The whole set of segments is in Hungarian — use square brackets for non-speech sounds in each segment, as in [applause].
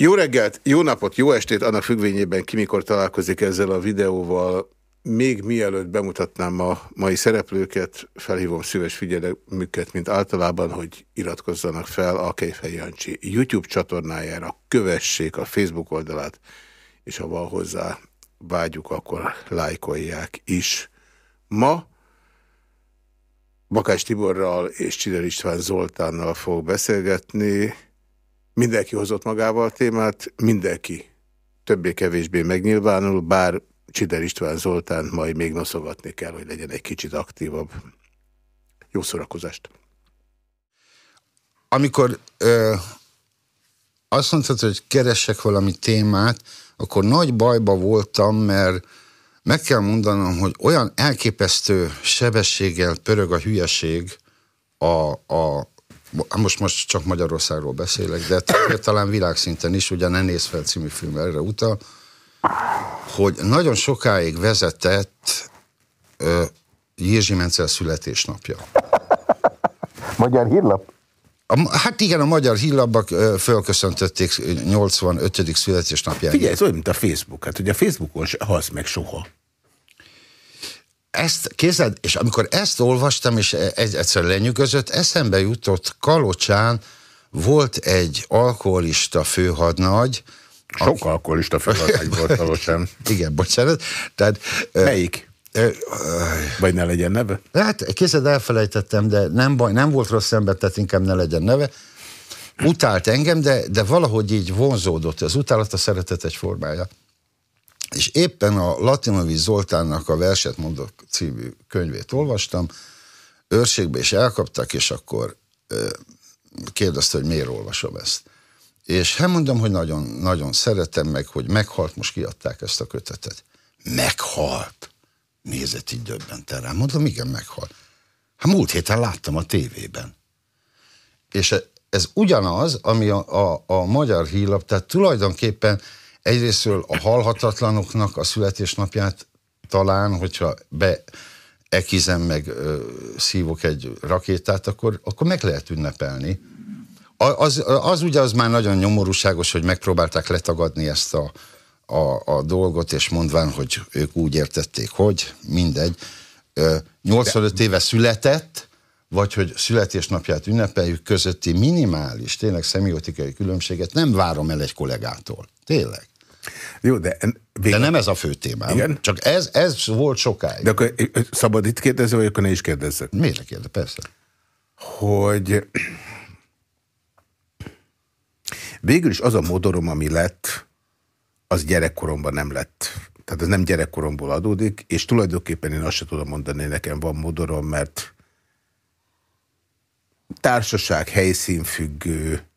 Jó reggelt, jó napot, jó estét, annak függvényében ki mikor találkozik ezzel a videóval. Még mielőtt bemutatnám a mai szereplőket, felhívom szíves figyelmüket, mint általában, hogy iratkozzanak fel a Kejfej Jancsi YouTube csatornájára, kövessék a Facebook oldalát, és ha van hozzá vágyuk, akkor lájkolják is. Ma Bakás Tiborral és Csider István Zoltánnal fog beszélgetni, Mindenki hozott magával a témát, mindenki többé-kevésbé megnyilvánul, bár Csider István Zoltán majd még noszogatni kell, hogy legyen egy kicsit aktívabb. Jó szórakozást! Amikor ö, azt mondtad, hogy keressek valami témát, akkor nagy bajba voltam, mert meg kell mondanom, hogy olyan elképesztő sebességgel pörög a hülyeség a, a most, most csak Magyarországról beszélek, de talán világszinten is, ugye Ne néz fel című film erre utal, hogy nagyon sokáig vezetett uh, Jézsi Mencel születésnapja. Magyar hírlap? A, hát igen, a magyar hírlapok fölköszöntötték 85. születésnapját. Figyelj, ez olyan, mint a Facebook. Hát ugye a Facebookon se halsz meg soha ezt kézed, és amikor ezt olvastam, és egy, egyszer lenyűgözött, eszembe jutott Kalocsán volt egy alkoholista főhadnagy. Sok aki... alkoholista főhadnagy volt Kalocsán. [laughs] Igen, bocsánat. Tehát, Melyik? Vagy ne legyen neve? Hát kézed elfelejtettem, de nem baj, nem volt rossz ember, tehát inkább ne legyen neve. Utált engem, de, de valahogy így vonzódott. Az utálat a szeretet egy formája. És éppen a Latinovi Zoltánnak a Verset mondok című könyvét olvastam, őrségbe is elkaptak, és akkor kérdezte, hogy miért olvasom ezt. És hát mondom, hogy nagyon, nagyon szeretem meg, hogy meghalt, most kiadták ezt a kötetet. Meghalt? Nézett így döbbenten rám. Mondom, igen, meghalt. Hát múlt héten láttam a tévében. És ez ugyanaz, ami a, a, a magyar hírlap, tehát tulajdonképpen egyrésztről a halhatatlanoknak a születésnapját talán, hogyha be ekizem meg ö, szívok egy rakétát, akkor, akkor meg lehet ünnepelni. Az, az ugye az már nagyon nyomorúságos, hogy megpróbálták letagadni ezt a, a, a dolgot, és mondván, hogy ők úgy értették, hogy mindegy. Ö, 85 De... éve született, vagy hogy születésnapját ünnepeljük közötti minimális, tényleg szemiotikai különbséget nem várom el egy kollégától. Tényleg. Jó, de... Végül... De nem ez a fő témám. Igen? Csak ez, ez volt sokáig. De akkor szabad itt kérdezni, vagy akkor ne is kérdezzek? Miért kérdez? Persze. Hogy végül is az a modorom, ami lett, az gyerekkoromban nem lett. Tehát ez nem gyerekkoromból adódik, és tulajdonképpen én azt sem tudom mondani, nekem van modorom, mert társaság, helyszínfüggő,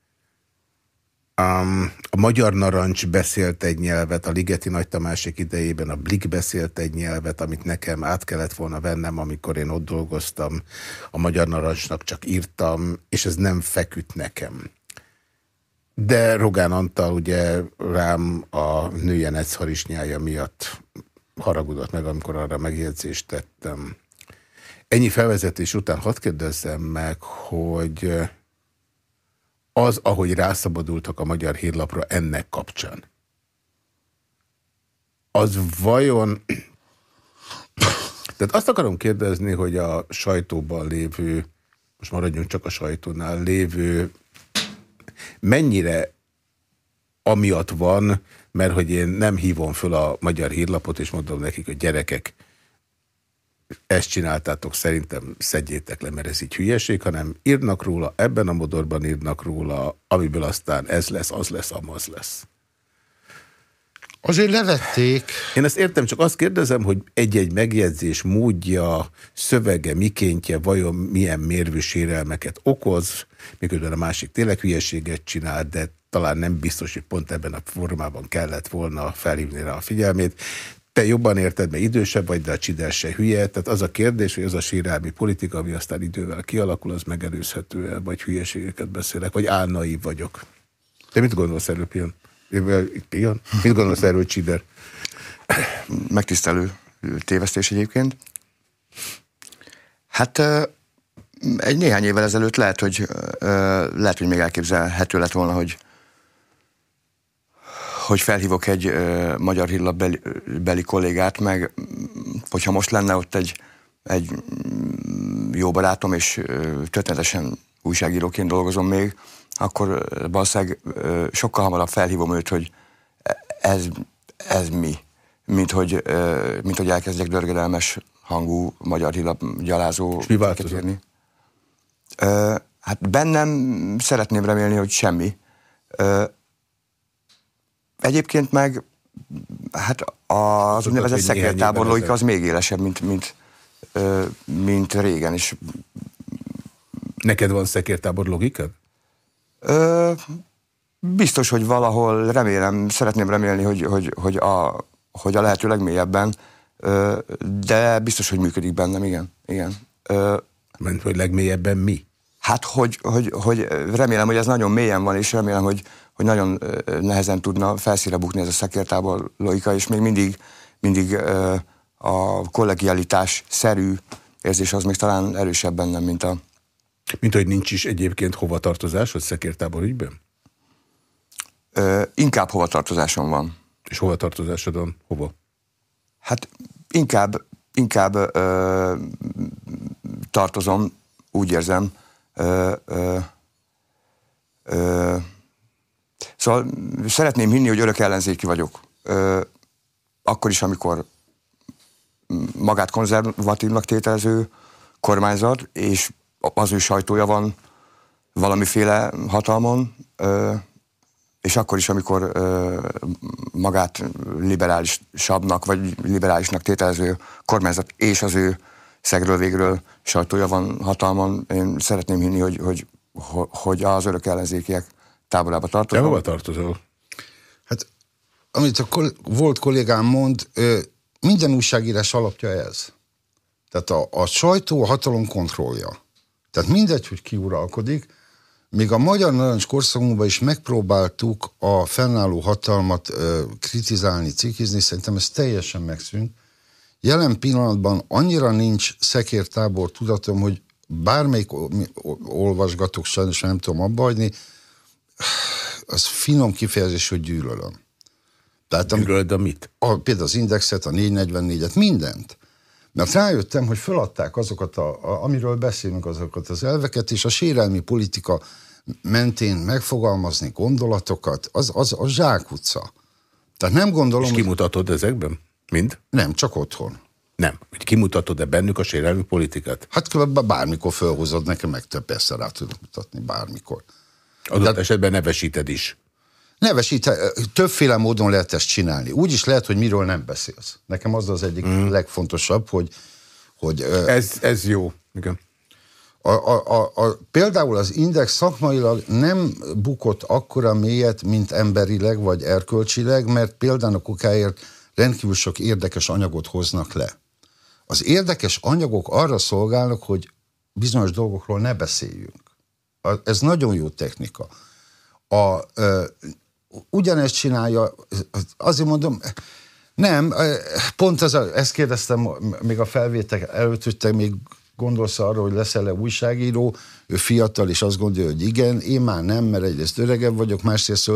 A Magyar Narancs beszélt egy nyelvet, a Ligeti Nagy Tamásik idejében a Blik beszélt egy nyelvet, amit nekem át kellett volna vennem, amikor én ott dolgoztam. A Magyar Narancsnak csak írtam, és ez nem feküdt nekem. De Rogán Antal ugye rám a nőjen egyszharisnyája miatt haragudott meg, amikor arra megjegyzést tettem. Ennyi felvezetés után hadd kérdezzem meg, hogy az, ahogy rászabadultak a magyar hírlapra ennek kapcsán, az vajon... Tehát azt akarom kérdezni, hogy a sajtóban lévő, most maradjunk csak a sajtónál lévő, mennyire amiatt van, mert hogy én nem hívom föl a magyar hírlapot, és mondom nekik, hogy gyerekek, ezt csináltátok, szerintem szedjétek le, mert ez így hülyeség, hanem írnak róla, ebben a modorban írnak róla, amiből aztán ez lesz, az lesz, amaz lesz. Azért levették. Én ezt értem, csak azt kérdezem, hogy egy-egy megjegyzés módja, szövege, mikéntje, vajon milyen mérvű sérelmeket okoz, miközben a másik tényleg hülyeséget csinál, de talán nem biztos, hogy pont ebben a formában kellett volna felhívni rá a figyelmét te jobban érted, mert idősebb vagy, de a csider se hülye. Tehát az a kérdés, hogy az a sírálmi politika, ami aztán idővel kialakul, az megelőzhető -e, vagy hülyeségeket beszélek, vagy álnaív vagyok. Te mit gondolsz erről, Pion? Pion? Mit gondolsz erről, Csider? Megtisztelő tévesztés egyébként. Hát egy néhány évvel ezelőtt lehet, hogy lehet, hogy még elképzelhető lett volna, hogy hogy felhívok egy ö, magyar hírlap beli, beli kollégát, meg hogyha most lenne ott egy, egy jó barátom, és ö, történetesen újságíróként dolgozom még, akkor valószínűleg sokkal hamarabb felhívom őt, hogy ez, ez mi, mint hogy, ö, mint hogy elkezdjek dörgedelmes hangú magyar hírlap gyalázó. És mi változott? Ö, hát bennem szeretném remélni, hogy semmi. Ö, egyébként meg hát az úgynevezett hogy néhány szekértábor évvel logika az még élesebb, mint, mint, mint régen, és Neked van szekértábor logikad? Ö, biztos, hogy valahol remélem, szeretném remélni, hogy, hogy, hogy, a, hogy a lehető legmélyebben, ö, de biztos, hogy működik bennem, igen. igen. Ö, Ment, hogy legmélyebben mi? hát, hogy, hogy, hogy remélem, hogy ez nagyon mélyen van, és remélem, hogy, hogy nagyon nehezen tudna felszíre bukni ez a szekértábor logika, és még mindig, mindig a kollegialitás szerű érzés az még talán erősebb bennem, mint a, Mint hogy nincs is egyébként hova tartozásod szekértábor ügyben? ö, inkább hovatartozásom van. És hova tartozásodon? Hova? Hát inkább, inkább ö, tartozom, úgy érzem. Ö, ö, ö, szóval szeretném hinni, hogy örök ellenzéki vagyok. Ö, akkor is, amikor magát konzervatívnak tételező kormányzat, és az ő sajtója van valamiféle hatalmon, ö, és akkor is, amikor ö, magát liberálisabbnak, vagy liberálisnak tételező kormányzat és az ő szegről végről sajtója van hatalmon, én szeretném hinni, hogy, hogy, hogy, az örök ellenzékiek táborába Te tartozom. hova tartozol? Hát, amit a kol- volt kollégám mond, ö, minden újságírás alapja ez. Tehát a, a sajtó a hatalom kontrollja. Tehát mindegy, hogy ki uralkodik, még a magyar narancs korszakunkban is megpróbáltuk a fennálló hatalmat ö, kritizálni, cikizni, szerintem ez teljesen megszűnt. Jelen pillanatban annyira nincs szekértábor tudatom, hogy bármelyik olvasgatok, sajnos nem tudom abba hagyni, az finom kifejezés, hogy gyűlölöm. Tehát am, Gyűlöld a mit? a, például az Indexet, a 444-et, mindent. Mert rájöttem, hogy föladták azokat, a, a, amiről beszélünk, azokat az elveket, és a sérelmi politika mentén megfogalmazni gondolatokat, az, az a zsákutca. Tehát nem gondolom, És hogy kimutatod ezekben? Mind? nem, csak otthon. Nem. Hogy kimutatod-e bennük a sérelmi politikát? Hát bármikor fölhozod nekem, meg több persze rá tudok mutatni, bármikor. Adott esetben nevesíted is. Nevesít, többféle módon lehet ezt csinálni. Úgy is lehet, hogy miről nem beszélsz. Nekem az az egyik mm. legfontosabb, hogy, hogy ö, Ez, ez jó. Igen. a, a, a, a, például az Index szakmailag nem bukott akkora mélyet, mint emberileg vagy erkölcsileg, mert például a kukáért rendkívül sok érdekes anyagot hoznak le. Az érdekes anyagok arra szolgálnak, hogy bizonyos dolgokról ne beszéljünk. Ez nagyon jó technika. A, ö, ugyanezt csinálja, azért mondom, nem, pont ez a, ezt kérdeztem még a felvétel előtt, hogy te még gondolsz arra, hogy leszel-e újságíró, ő fiatal, és azt gondolja, hogy igen, én már nem, mert egyrészt öregebb vagyok, másrészt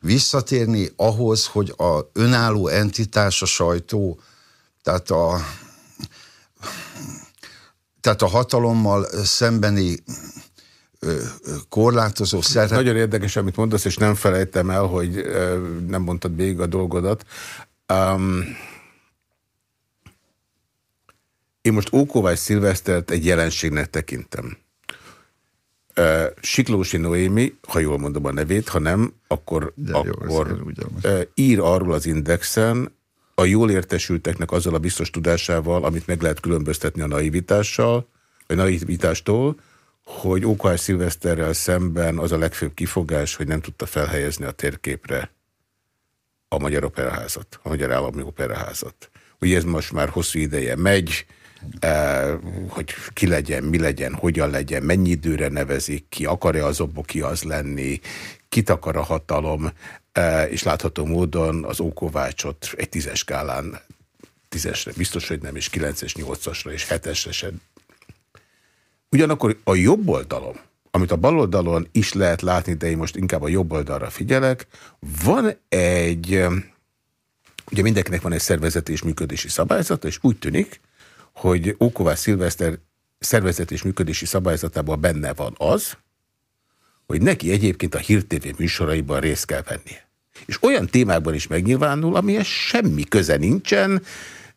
visszatérni ahhoz, hogy a önálló entitás, a sajtó, tehát a, tehát a hatalommal szembeni korlátozó szerep. Nagyon érdekes, amit mondasz, és nem felejtem el, hogy nem mondtad végig a dolgodat. Um, én most Ókovács Szilvesztert egy jelenségnek tekintem. Siklósi Noémi, ha jól mondom a nevét, ha nem, akkor, De akkor ír arról az indexen, a jól értesülteknek azzal a biztos tudásával, amit meg lehet különböztetni a naivitással, vagy naivitástól, hogy Ókovács Szilveszterrel szemben az a legfőbb kifogás, hogy nem tudta felhelyezni a térképre a Magyar Operaházat, a Magyar Állami Operaházat. Ugye ez most már hosszú ideje megy, eh, hogy ki legyen, mi legyen, hogyan legyen, mennyi időre nevezik ki, akar-e az ki az lenni, kit akar a hatalom, eh, és látható módon az Ókovácsot egy tízes skálán, tízesre biztos, hogy nem, és kilences, nyolcasra, és hetesre se Ugyanakkor a jobb oldalom, amit a baloldalon is lehet látni, de én most inkább a jobb oldalra figyelek, van egy, ugye mindenkinek van egy szervezeti és működési szabályzata, és úgy tűnik, hogy Ókovás Szilveszter szervezeti és működési szabályzatában benne van az, hogy neki egyébként a hírtévé műsoraiban részt kell vennie. És olyan témákban is megnyilvánul, amihez semmi köze nincsen,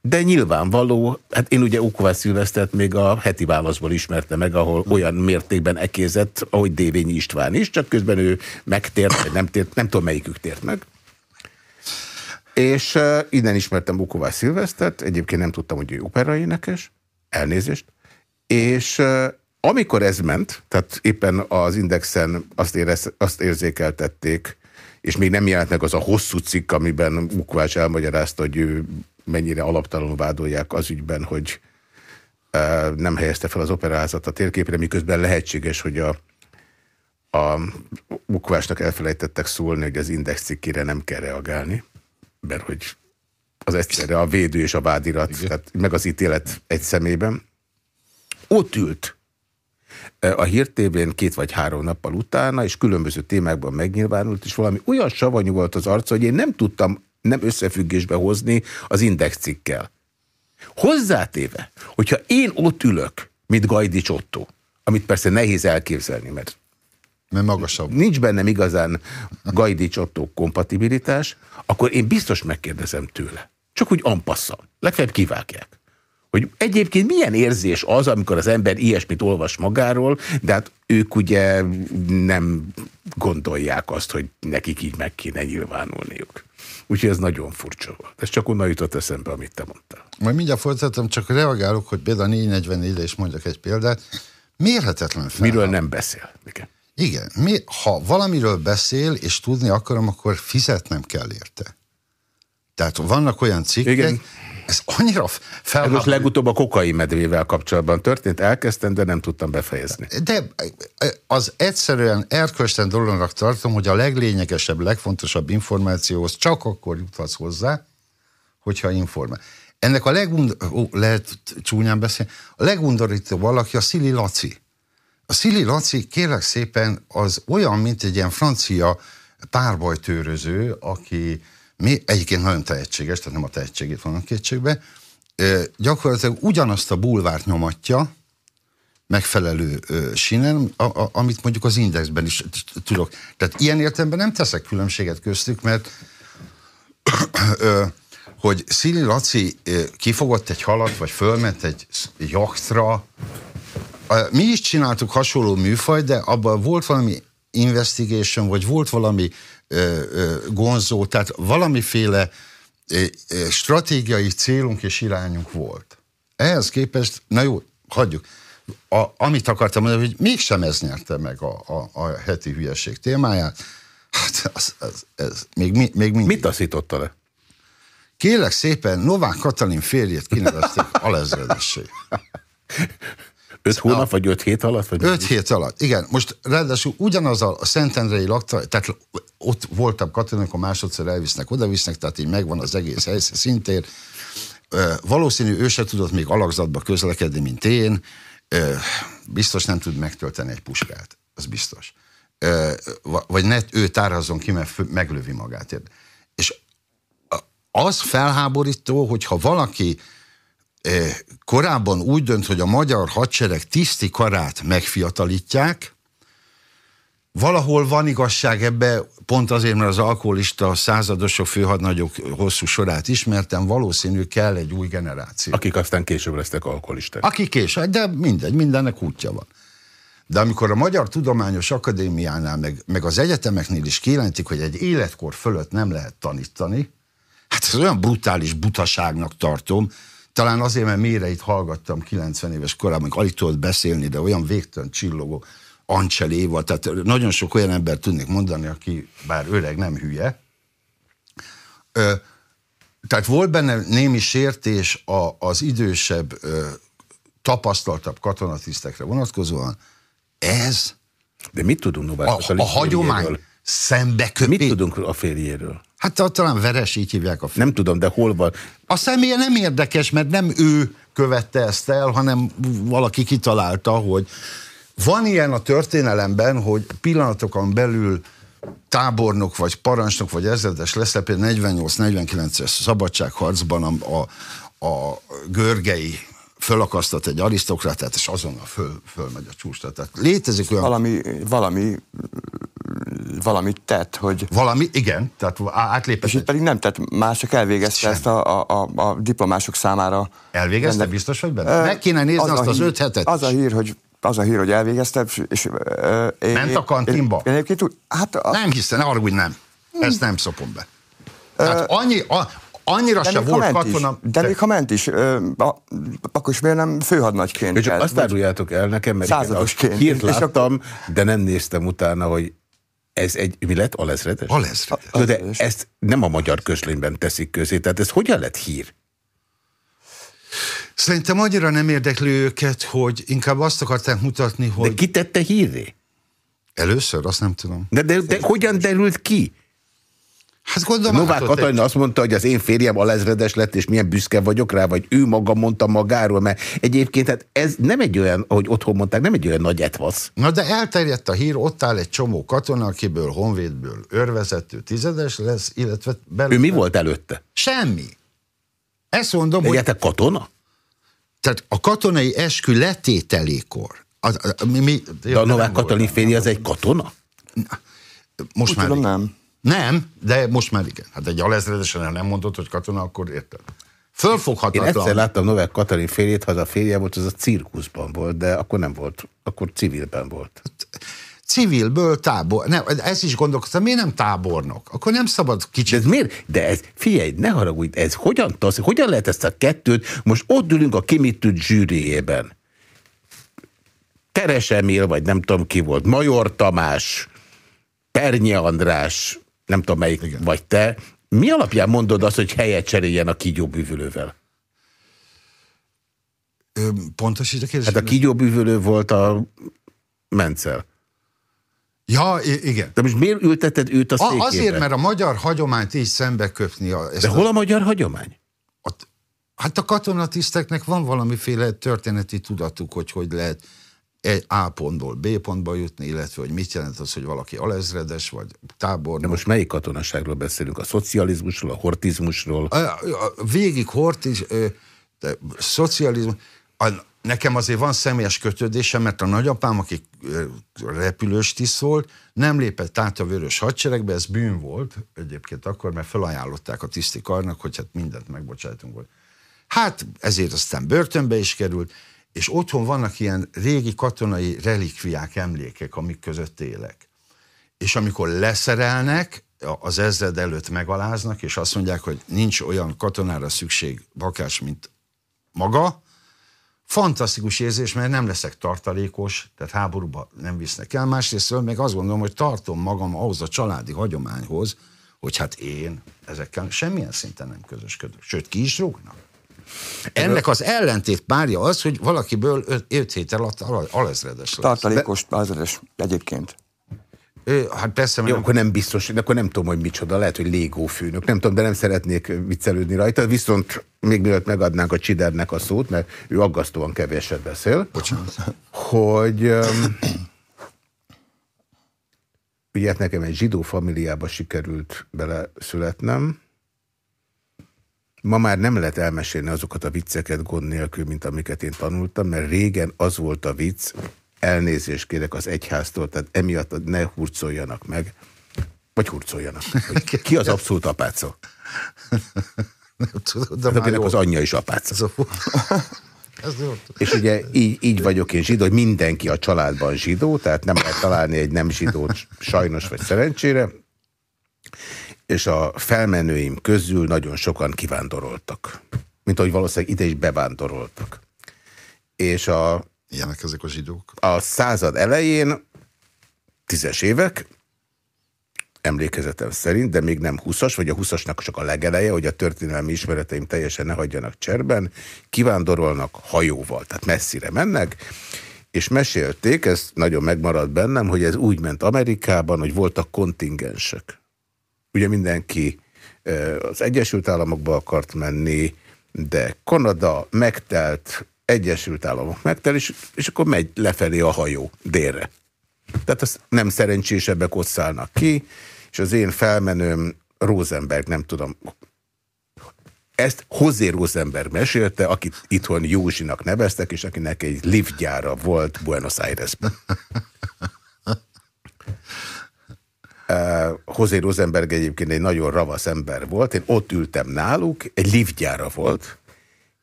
de nyilvánvaló, hát én ugye Ókovás Szilvesztert még a heti válaszból ismerte meg, ahol olyan mértékben ekézett, ahogy Dévényi István is, csak közben ő megtért, vagy nem tért, nem tudom melyikük tért meg. És uh, innen ismertem Ókovás Szilvesztert, egyébként nem tudtam, hogy ő operaénekes, elnézést, és uh, amikor ez ment, tehát éppen az Indexen azt, érez, azt érzékeltették, és még nem jelent meg az a hosszú cikk, amiben Ukvács elmagyarázta, hogy ő mennyire alaptalanul vádolják az ügyben, hogy nem helyezte fel az operázat a térképre, miközben lehetséges, hogy a, a Ukvásnak elfelejtettek szólni, hogy az Index cikkére nem kell reagálni, mert hogy az egyszerre a védő és a vádirat, tehát meg az ítélet egy szemében. Ott ült a hírtévén két vagy három nappal utána, és különböző témákban megnyilvánult, és valami olyan savanyú volt az arca, hogy én nem tudtam nem összefüggésbe hozni az index cikkel. Hozzátéve, hogyha én ott ülök, mint Gajdi Otto, amit persze nehéz elképzelni, mert mert magasabb. Nincs bennem igazán Gajdi Otto kompatibilitás, akkor én biztos megkérdezem tőle. Csak úgy ampasszal. Legfeljebb kivágják hogy egyébként milyen érzés az, amikor az ember ilyesmit olvas magáról, de hát ők ugye nem gondolják azt, hogy nekik így meg kéne nyilvánulniuk. Úgyhogy ez nagyon furcsa volt. Ez csak onnan jutott eszembe, amit te mondtál. Majd mindjárt folytatom, csak reagálok, hogy például 444 is mondjak egy példát. Mérhetetlen fel. Miről nem beszél. Igen. Igen. Mi, ha valamiről beszél, és tudni akarom, akkor fizetnem kell érte. Tehát vannak olyan cikkek, Igen. Ez annyira fel. Most legutóbb a kokai medvével kapcsolatban történt, elkezdtem, de nem tudtam befejezni. De az egyszerűen erkölcsten dolognak tartom, hogy a leglényegesebb, legfontosabb információhoz csak akkor juthatsz hozzá, hogyha informál. Ennek a legund... Ó, lehet csúnyán beszélni. A legundorító valaki a Szili Laci. A Szili Laci, kérlek szépen, az olyan, mint egy ilyen francia párbajtőröző, aki mi, egyébként nagyon tehetséges, tehát nem a tehetségét van a kétségbe, gyakorlatilag ugyanazt a bulvárt nyomatja, megfelelő ö, a, amit mondjuk az indexben is tudok. Tehát ilyen értelemben nem teszek különbséget köztük, mert hogy Szili Laci kifogott egy halat, vagy fölment egy jaktra, mi is csináltuk hasonló műfaj, de abban volt valami investigation, vagy volt valami gonzó, tehát valamiféle stratégiai célunk és irányunk volt. Ehhez képest, na jó, hagyjuk. A, amit akartam mondani, hogy mégsem ez nyerte meg a, a, a heti hülyeség témáját. Hát az, az, ez még, még mindig. Mit taszította le? Kélek szépen, Novák Katalin férjét kinevezték [laughs] alezredessé. Öt hónap, vagy öt hét alatt? Vagy öt hét alatt, igen. Most ráadásul ugyanaz a Szentendrei lakta, tehát ott voltam katonák, a másodszor elvisznek, oda visznek, tehát így megvan az egész helyszín szintér. Valószínű ő se tudott még alakzatba közlekedni, mint én. Biztos nem tud megtölteni egy puskát, az biztos. Vagy ne ő tárazzon ki, mert meglövi magát. És az felháborító, hogyha valaki korábban úgy dönt, hogy a magyar hadsereg tiszti karát megfiatalítják, valahol van igazság ebbe, pont azért, mert az alkoholista századosok, főhadnagyok hosszú sorát ismertem, valószínű kell egy új generáció. Akik aztán később lesznek alkoholisták. Akik később, de mindegy, mindennek útja van. De amikor a Magyar Tudományos Akadémiánál, meg, meg az egyetemeknél is kijelentik, hogy egy életkor fölött nem lehet tanítani, hát ez olyan brutális butaságnak tartom, talán azért, mert mélyre itt hallgattam 90 éves korában, alig tudott beszélni, de olyan végtelen csillogó Ancsel tehát nagyon sok olyan ember tudnék mondani, aki bár öreg, nem hülye. Ö, tehát volt benne némi sértés a, az idősebb, ö, tapasztaltabb katonatisztekre vonatkozóan. Ez... De mit tudunk Novák A, a hagyomány szembeköpés. Mit tudunk a férjéről? Hát talán Veres, így hívják a film. Nem tudom, de hol van? A személye nem érdekes, mert nem ő követte ezt el, hanem valaki kitalálta, hogy van ilyen a történelemben, hogy pillanatokon belül tábornok, vagy parancsnok, vagy ezredes lesz, például 48-49-es szabadságharcban a, a, a görgei fölakasztat egy arisztokratát, és azonnal föl, fölmegy a csúcsra. Tehát létezik olyan... Valami, valami, valami tett, hogy... Valami, igen, tehát átlépett. És itt pedig nem tett, más csak elvégezte Sem. ezt a, a, a, a diplomások számára. Elvégezte, Ennek, biztos vagy benne? Meg kéne nézni az azt az öt hetet. Az a hír, hogy az a hír, hogy elvégezte, és... Uh, Ment a kantinba? Én, én, én, hát a, nem hiszem, arra úgy nem. Ezt nem szopom be. Tehát annyi, a, Annyira de se volt katona. Is, de még ha ment is, akkor is miért nem főhadnagyként? csak azt áruljátok el nekem, mert. Igen, hírt láttam, de nem néztem utána, hogy ez egy, mi lett? Alezredes? Alezredes. A, de ezt nem a magyar közlényben teszik közé, tehát ez hogyan lett hír? Szerintem annyira nem érdekli őket, hogy inkább azt akarták mutatni, hogy... De ki tette hírré? Először? Azt nem tudom. De, de, de hogyan derült ki? Hát gondolom, Novák hát Katalin egy... azt mondta, hogy az én férjem alezredes lett, és milyen büszke vagyok rá, vagy ő maga mondta magáról, mert egyébként hát ez nem egy olyan, ahogy otthon mondták, nem egy olyan nagy etvasz. Na de elterjedt a hír, ott áll egy csomó katona, akiből honvédből őrvezető tizedes lesz, illetve belőle... Ő mi volt előtte? Semmi. Ezt mondom, Egyetek hogy... katona? Tehát a katonai eskü letételékor. Az, a, mi, mi, de a Novák Katalin férje az egy katona? Most Úgy már tudom, nem. Nem, de most már igen. Hát egy alezredesen nem mondott, hogy katona, akkor érted. Fölfoghatatlan. Én egyszer láttam Novák Katalin férjét, ha az a férje volt, az a cirkuszban volt, de akkor nem volt, akkor civilben volt. Civilből tábor. Nem, ez is gondolkoztam, miért nem tábornok? Akkor nem szabad kicsit. De ez miért? De ez, figyelj, ne haragudj, ez hogyan tasz, hogyan lehet ezt a kettőt, most ott ülünk a kimitült zsűriében. Teres Emil, vagy nem tudom ki volt, Major Tamás, Pernyi András, nem tudom melyik Igen. vagy te, mi alapján mondod azt, hogy helyet cseréljen a kígyóbűvölővel? Pontosít a kérdés. Hát a kígyóbűvölő volt a Mencel. Ja, igen. De most miért ülteted őt a székébe? Azért, mert a magyar hagyományt így szembe köpni. A, De hol a, a magyar hagyomány? A, hát a katonatiszteknek van valamiféle történeti tudatuk, hogy hogy lehet egy A pontból B pontba jutni, illetve hogy mit jelent az, hogy valaki alezredes, vagy tábor. De most melyik katonaságról beszélünk? A szocializmusról, a hortizmusról? A, a, végig hortiz, de szocializmus. A, nekem azért van személyes kötődésem, mert a nagyapám, aki repülős tiszt volt, nem lépett át a vörös hadseregbe, ez bűn volt egyébként akkor, mert felajánlották a tiszti karnak, hogy hát mindent megbocsájtunk volt. Hát ezért aztán börtönbe is került, és otthon vannak ilyen régi katonai relikviák, emlékek, amik között élek. És amikor leszerelnek, az ezred előtt megaláznak, és azt mondják, hogy nincs olyan katonára szükség bakás, mint maga, fantasztikus érzés, mert nem leszek tartalékos, tehát háborúba nem visznek el. Másrészt meg azt gondolom, hogy tartom magam ahhoz a családi hagyományhoz, hogy hát én ezekkel semmilyen szinten nem közösködök. Sőt, ki is rúgnak. Ennek az ellentét párja az, hogy valakiből 5 hét alatt alezredes lesz. Tartalékos alezredes egyébként. Ő, hát persze, Jó, nem... akkor nem biztos, de akkor nem tudom, hogy micsoda, lehet, hogy Légó főnök, nem tudom, de nem szeretnék viccelődni rajta, viszont még mielőtt megadnánk a Csidernek a szót, mert ő aggasztóan keveset beszél, Bocsánat. hogy um, ugye hát nekem egy zsidó familiába sikerült bele születnem, Ma már nem lehet elmesélni azokat a vicceket gond nélkül, mint amiket én tanultam, mert régen az volt a vicc, elnézést kérek az egyháztól, tehát emiatt ne hurcoljanak meg, vagy hurcoljanak. [laughs] Ki az abszolút apáca? Nem tudom, de hát az anyja is apáca. [laughs] És ugye így, így vagyok én zsidó, hogy mindenki a családban zsidó, tehát nem lehet találni egy nem zsidót sajnos vagy szerencsére és a felmenőim közül nagyon sokan kivándoroltak. Mint ahogy valószínűleg ide is bevándoroltak. És a... Ilyenek ezek a zsidók? A század elején, tízes évek, emlékezetem szerint, de még nem 20-as, vagy a 20-asnak csak a legeleje, hogy a történelmi ismereteim teljesen ne hagyjanak cserben, kivándorolnak hajóval, tehát messzire mennek, és mesélték, ez nagyon megmaradt bennem, hogy ez úgy ment Amerikában, hogy voltak kontingensek. Ugye mindenki az Egyesült Államokba akart menni, de Kanada megtelt, Egyesült Államok megtel, és, és akkor megy lefelé a hajó délre. Tehát azt nem szerencsésebbek ott szállnak ki, és az én felmenőm Rosenberg, nem tudom, ezt Hozé Rosenberg mesélte, akit itthon Józsinak neveztek, és akinek egy liftgyára volt Buenos Airesben. [laughs] Uh, Hozé Rosenberg egyébként egy nagyon ravasz ember volt, én ott ültem náluk, egy liftgyára volt,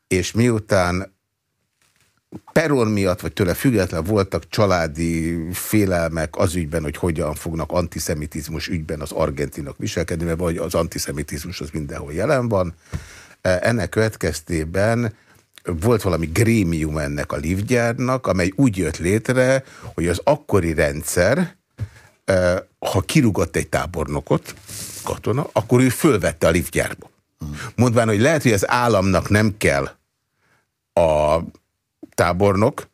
és miután peron miatt, vagy tőle független voltak családi félelmek az ügyben, hogy hogyan fognak antiszemitizmus ügyben az argentinok viselkedni, mert vagy az antiszemitizmus az mindenhol jelen van. Ennek következtében volt valami grémium ennek a livgyárnak, amely úgy jött létre, hogy az akkori rendszer, ha kirugott egy tábornokot, katona, akkor ő fölvette a livgyárba. Mondván, hogy lehet, hogy az államnak nem kell a tábornok,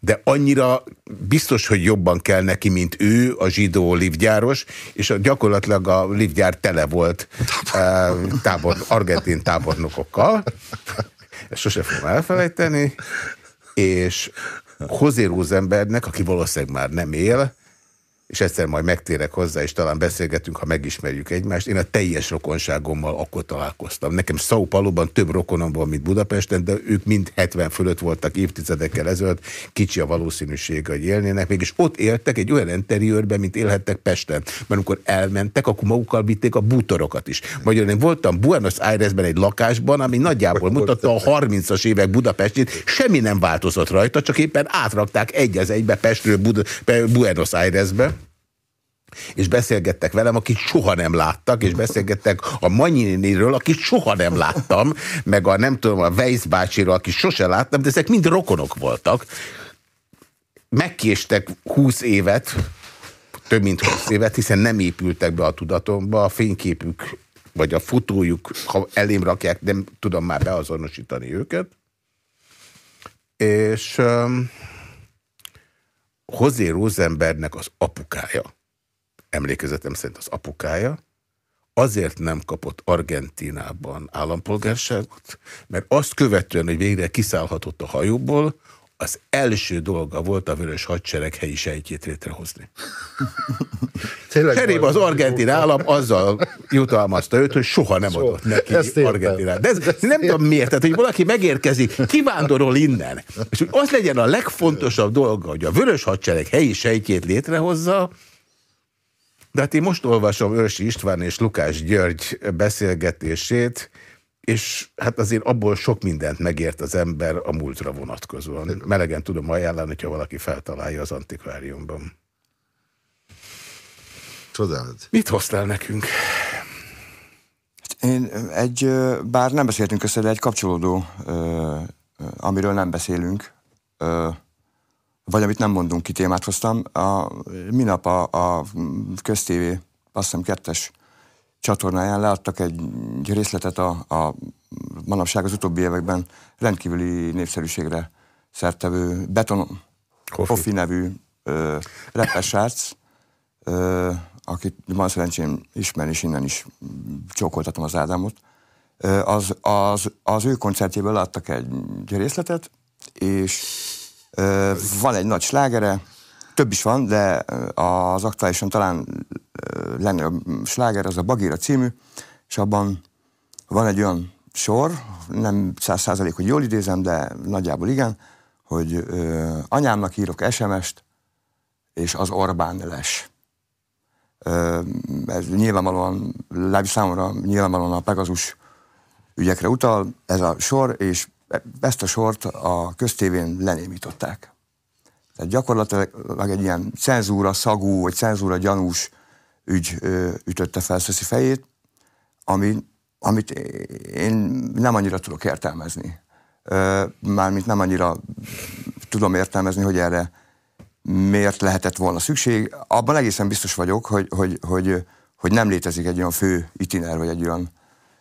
de annyira biztos, hogy jobban kell neki, mint ő, a zsidó livgyáros, és gyakorlatilag a livgyár tele volt uh, tábor, argentin tábornokokkal. Ezt sose fogom elfelejteni. És José Rosenbergnek, aki valószínűleg már nem él, és egyszer majd megtérek hozzá, és talán beszélgetünk, ha megismerjük egymást. Én a teljes rokonságommal akkor találkoztam. Nekem São Paulo-ban több rokonom van, mint Budapesten, de ők mind 70 fölött voltak évtizedekkel ezelőtt, kicsi a valószínűsége, hogy élnének, mégis ott éltek egy olyan interiőrben, mint élhettek Pesten. Mert amikor elmentek, akkor magukkal vitték a bútorokat is. Magyarul én voltam Buenos Airesben egy lakásban, ami nagyjából mutatta a 30-as évek Budapestjét, semmi nem változott rajta, csak éppen átrakták egy az egybe Pestről Bud Buenos Airesbe és beszélgettek velem, akit soha nem láttak, és beszélgettek a Manyiniről, akit soha nem láttam, meg a nem tudom, a Weiss bácsiról, akit sose láttam, de ezek mind rokonok voltak. Megkéstek 20 évet, több mint 20 évet, hiszen nem épültek be a tudatomba, a fényképük, vagy a fotójuk, ha elém rakják, nem tudom már beazonosítani őket. És um, Hozé Rosenbergnek az apukája, emlékezetem szerint az apukája, azért nem kapott Argentinában állampolgárságot, mert azt követően, hogy végre kiszállhatott a hajóból, az első dolga volt a vörös hadsereg helyi sejtjét létrehozni. [laughs] Cserébe az argentin állam azzal jutalmazta őt, hogy soha nem adott neki Argentinát. De ez, nem tudom miért, tehát hogy valaki megérkezik, kivándorol innen, és hogy az legyen a legfontosabb dolga, hogy a vörös hadsereg helyi sejtjét létrehozza, de hát én most olvasom Őrsi István és Lukás György beszélgetését, és hát azért abból sok mindent megért az ember a múltra vonatkozóan. Melegen tudom ajánlani, hogyha valaki feltalálja az antikváriumban. Csodálat. Mit hoztál nekünk? Én egy, bár nem beszéltünk össze, de egy kapcsolódó, amiről nem beszélünk, vagy amit nem mondunk ki témát hoztam. A, minap a, a köztévé, azt hiszem kettes csatornáján leadtak egy részletet a, a manapság az utóbbi években rendkívüli népszerűségre szertevő Beton Hoffi nevű ö, repesrác, ö, akit van szerencsém ismerni, és innen is csókoltatom az Ádámot. Ö, az, az, az ő koncertjéből adtak egy részletet, és van egy nagy slágere, több is van, de az aktuálisan talán legnagyobb sláger az a Bagéra című, és abban van egy olyan sor, nem száz százalék, hogy jól idézem, de nagyjából igen, hogy ö, anyámnak írok SMS-t, és az Orbán les. Ö, ez nyilvánvalóan, legalábbis számomra nyilvánvalóan a Pegazus ügyekre utal ez a sor, és ezt a sort a köztévén lenémították. Tehát gyakorlatilag egy ilyen cenzúra szagú, vagy cenzúra gyanús ügy ö, ütötte fel Szeszi fejét, ami, amit én nem annyira tudok értelmezni. Mármint nem annyira tudom értelmezni, hogy erre miért lehetett volna szükség. Abban egészen biztos vagyok, hogy, hogy, hogy, hogy nem létezik egy olyan fő itiner, vagy egy olyan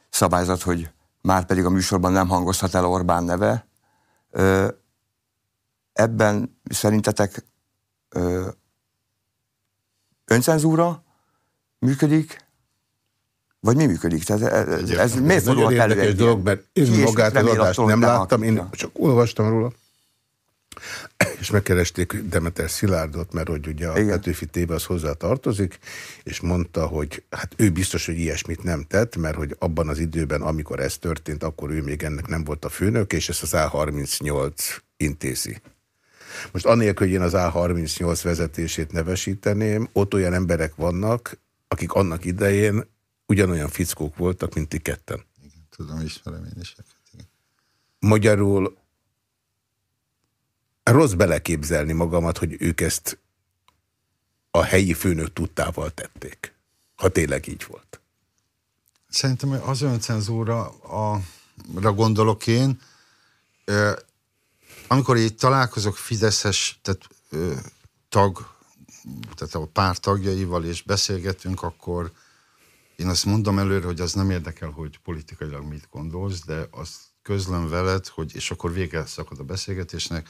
szabályzat, hogy már pedig a műsorban nem hangozhat el Orbán neve. Ebben szerintetek öncenzúra működik, vagy mi működik? Tehát ez, ez, ez miért fordulhat elő egy dolog, mert én magát az adást nem láttam, én csak olvastam róla. És megkeresték Demeter Szilárdot, mert hogy ugye a Igen. Petőfi téve az hozzá tartozik, és mondta, hogy hát ő biztos, hogy ilyesmit nem tett, mert hogy abban az időben, amikor ez történt, akkor ő még ennek nem volt a főnök, és ezt az A38 intézi. Most anélkül, hogy én az A38 vezetését nevesíteném, ott olyan emberek vannak, akik annak idején ugyanolyan fickók voltak, mint ti ketten. Igen, tudom, ismerem én is. Magyarul rossz beleképzelni magamat, hogy ők ezt a helyi főnök tudtával tették. Ha tényleg így volt. Szerintem az öncenzúra, a, gondolok én, amikor így találkozok Fideszes tehát, tag, tehát a pár tagjaival és beszélgetünk, akkor én azt mondom előre, hogy az nem érdekel, hogy politikailag mit gondolsz, de azt közlöm veled, hogy, és akkor vége szakad a beszélgetésnek,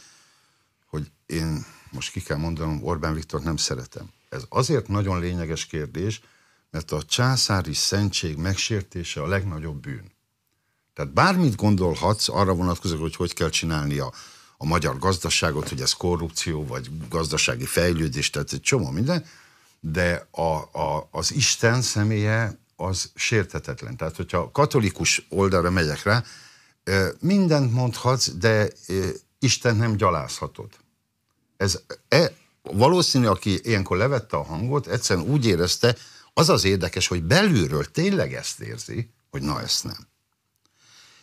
hogy én most ki kell mondanom, Orbán Viktor nem szeretem. Ez azért nagyon lényeges kérdés, mert a császári szentség megsértése a legnagyobb bűn. Tehát bármit gondolhatsz, arra vonatkozóan, hogy hogy kell csinálni a, magyar gazdaságot, hogy ez korrupció, vagy gazdasági fejlődés, tehát egy csomó minden, de a, a, az Isten személye az sérthetetlen. Tehát, hogyha katolikus oldalra megyek rá, mindent mondhatsz, de Isten nem gyalázhatod. Ez e, valószínű, aki ilyenkor levette a hangot, egyszerűen úgy érezte, az az érdekes, hogy belülről tényleg ezt érzi, hogy na ezt nem.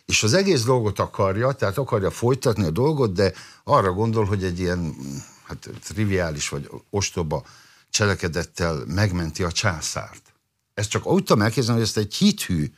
És az egész dolgot akarja, tehát akarja folytatni a dolgot, de arra gondol, hogy egy ilyen hát, triviális vagy ostoba cselekedettel megmenti a császárt. Ezt csak úgy tudom elképzelni, hogy ezt egy hithű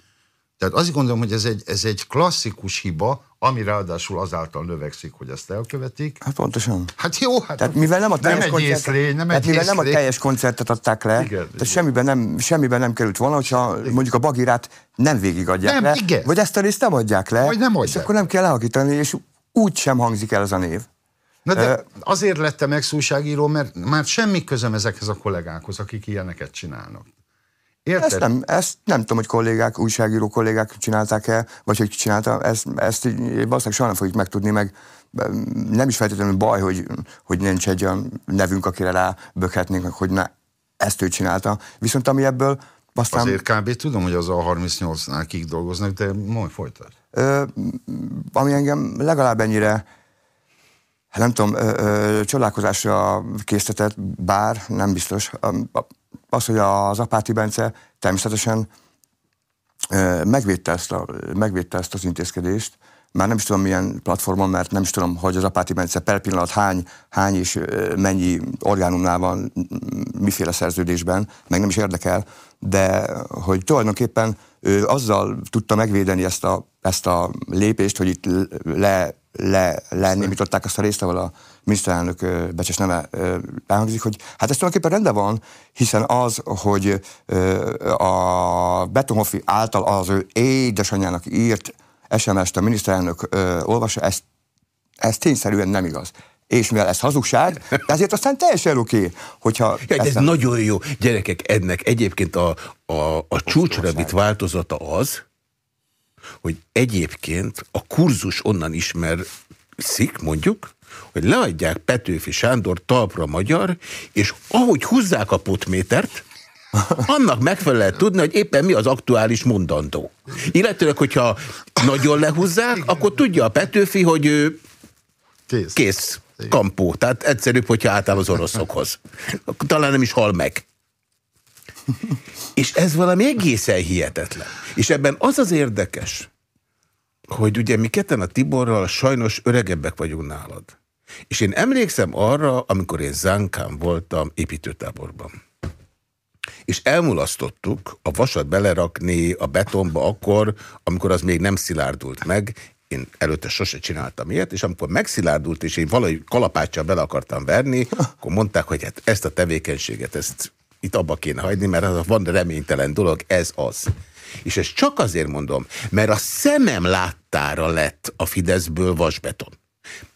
tehát azt gondolom, hogy ez egy, ez egy klasszikus hiba, ami ráadásul azáltal növekszik, hogy ezt elkövetik. Hát pontosan. Hát jó, hát tehát mivel nem a teljes nem koncertet, észlény, nem tehát mivel nem a teljes koncertet adták le, igen, tehát igen. Semmiben, nem, semmiben nem került volna, hogyha igen. mondjuk a bagirát nem végigadják nem, le, igen. vagy ezt a részt nem adják le, vagy nem adják. és akkor nem kell lehakítani, és úgy sem hangzik el az a név. Na de azért lettem megszúságíró, mert már semmi közöm ezekhez a kollégákhoz, akik ilyeneket csinálnak. Érted? Ezt nem, ezt nem tudom, hogy kollégák, újságíró kollégák csinálták-e, vagy hogy csinálta, ezt, ezt valószínűleg soha nem fogjuk megtudni, meg nem is feltétlenül baj, hogy, hogy nincs egy olyan nevünk, akire rá bökhetnénk, hogy ne, ezt ő csinálta. Viszont ami ebből aztán... Azért kb. tudom, hogy az a 38-nál kik dolgoznak, de majd folytat. ami engem legalább ennyire hát nem tudom, ö, ö, csodálkozásra késztetett, bár nem biztos az, hogy az Apáti Bence természetesen megvédte ezt, a, megvédte ezt az intézkedést, már nem is tudom milyen platformon, mert nem is tudom, hogy az Apáti Bence per pillanat hány, hány és mennyi orgánumnál van, miféle szerződésben, meg nem is érdekel, de hogy tulajdonképpen ő azzal tudta megvédeni ezt a, ezt a lépést, hogy itt le, le, lenémították azt a részt, ahol a miniszterelnök becses neve elhangzik, hogy hát ez tulajdonképpen rendben van, hiszen az, hogy a Betonhoffi által az ő édesanyjának írt SMS-t a miniszterelnök olvassa, ez, ez tényszerűen nem igaz és mivel ez hazugság, de ezért aztán teljesen oké, okay, hogyha... Ja, ez nem... nagyon jó. Gyerekek, ennek egyébként a, a, a csúcsra vitt változata az, hogy egyébként a kurzus onnan ismer szik, mondjuk, hogy leadják Petőfi Sándor talpra magyar, és ahogy húzzák a potmétert, annak megfelelően tudni, hogy éppen mi az aktuális mondandó. Illetőleg, hogyha nagyon lehúzzák, akkor tudja a Petőfi, hogy ő kész. kész. Kampó. Tehát egyszerűbb, hogyha átáll az oroszokhoz. Talán nem is hal meg. És ez valami egészen hihetetlen. És ebben az az érdekes, hogy ugye mi ketten a Tiborral sajnos öregebbek vagyunk nálad. És én emlékszem arra, amikor én Zánkán voltam építőtáborban. És elmulasztottuk a vasat belerakni a betonba akkor, amikor az még nem szilárdult meg, én előtte sose csináltam ilyet, és amikor megszilárdult, és én valahogy kalapáccsal bele akartam verni, akkor mondták, hogy hát ezt a tevékenységet, ezt itt abba kéne hagyni, mert az van reménytelen dolog, ez az. És ezt csak azért mondom, mert a szemem láttára lett a Fideszből vasbeton.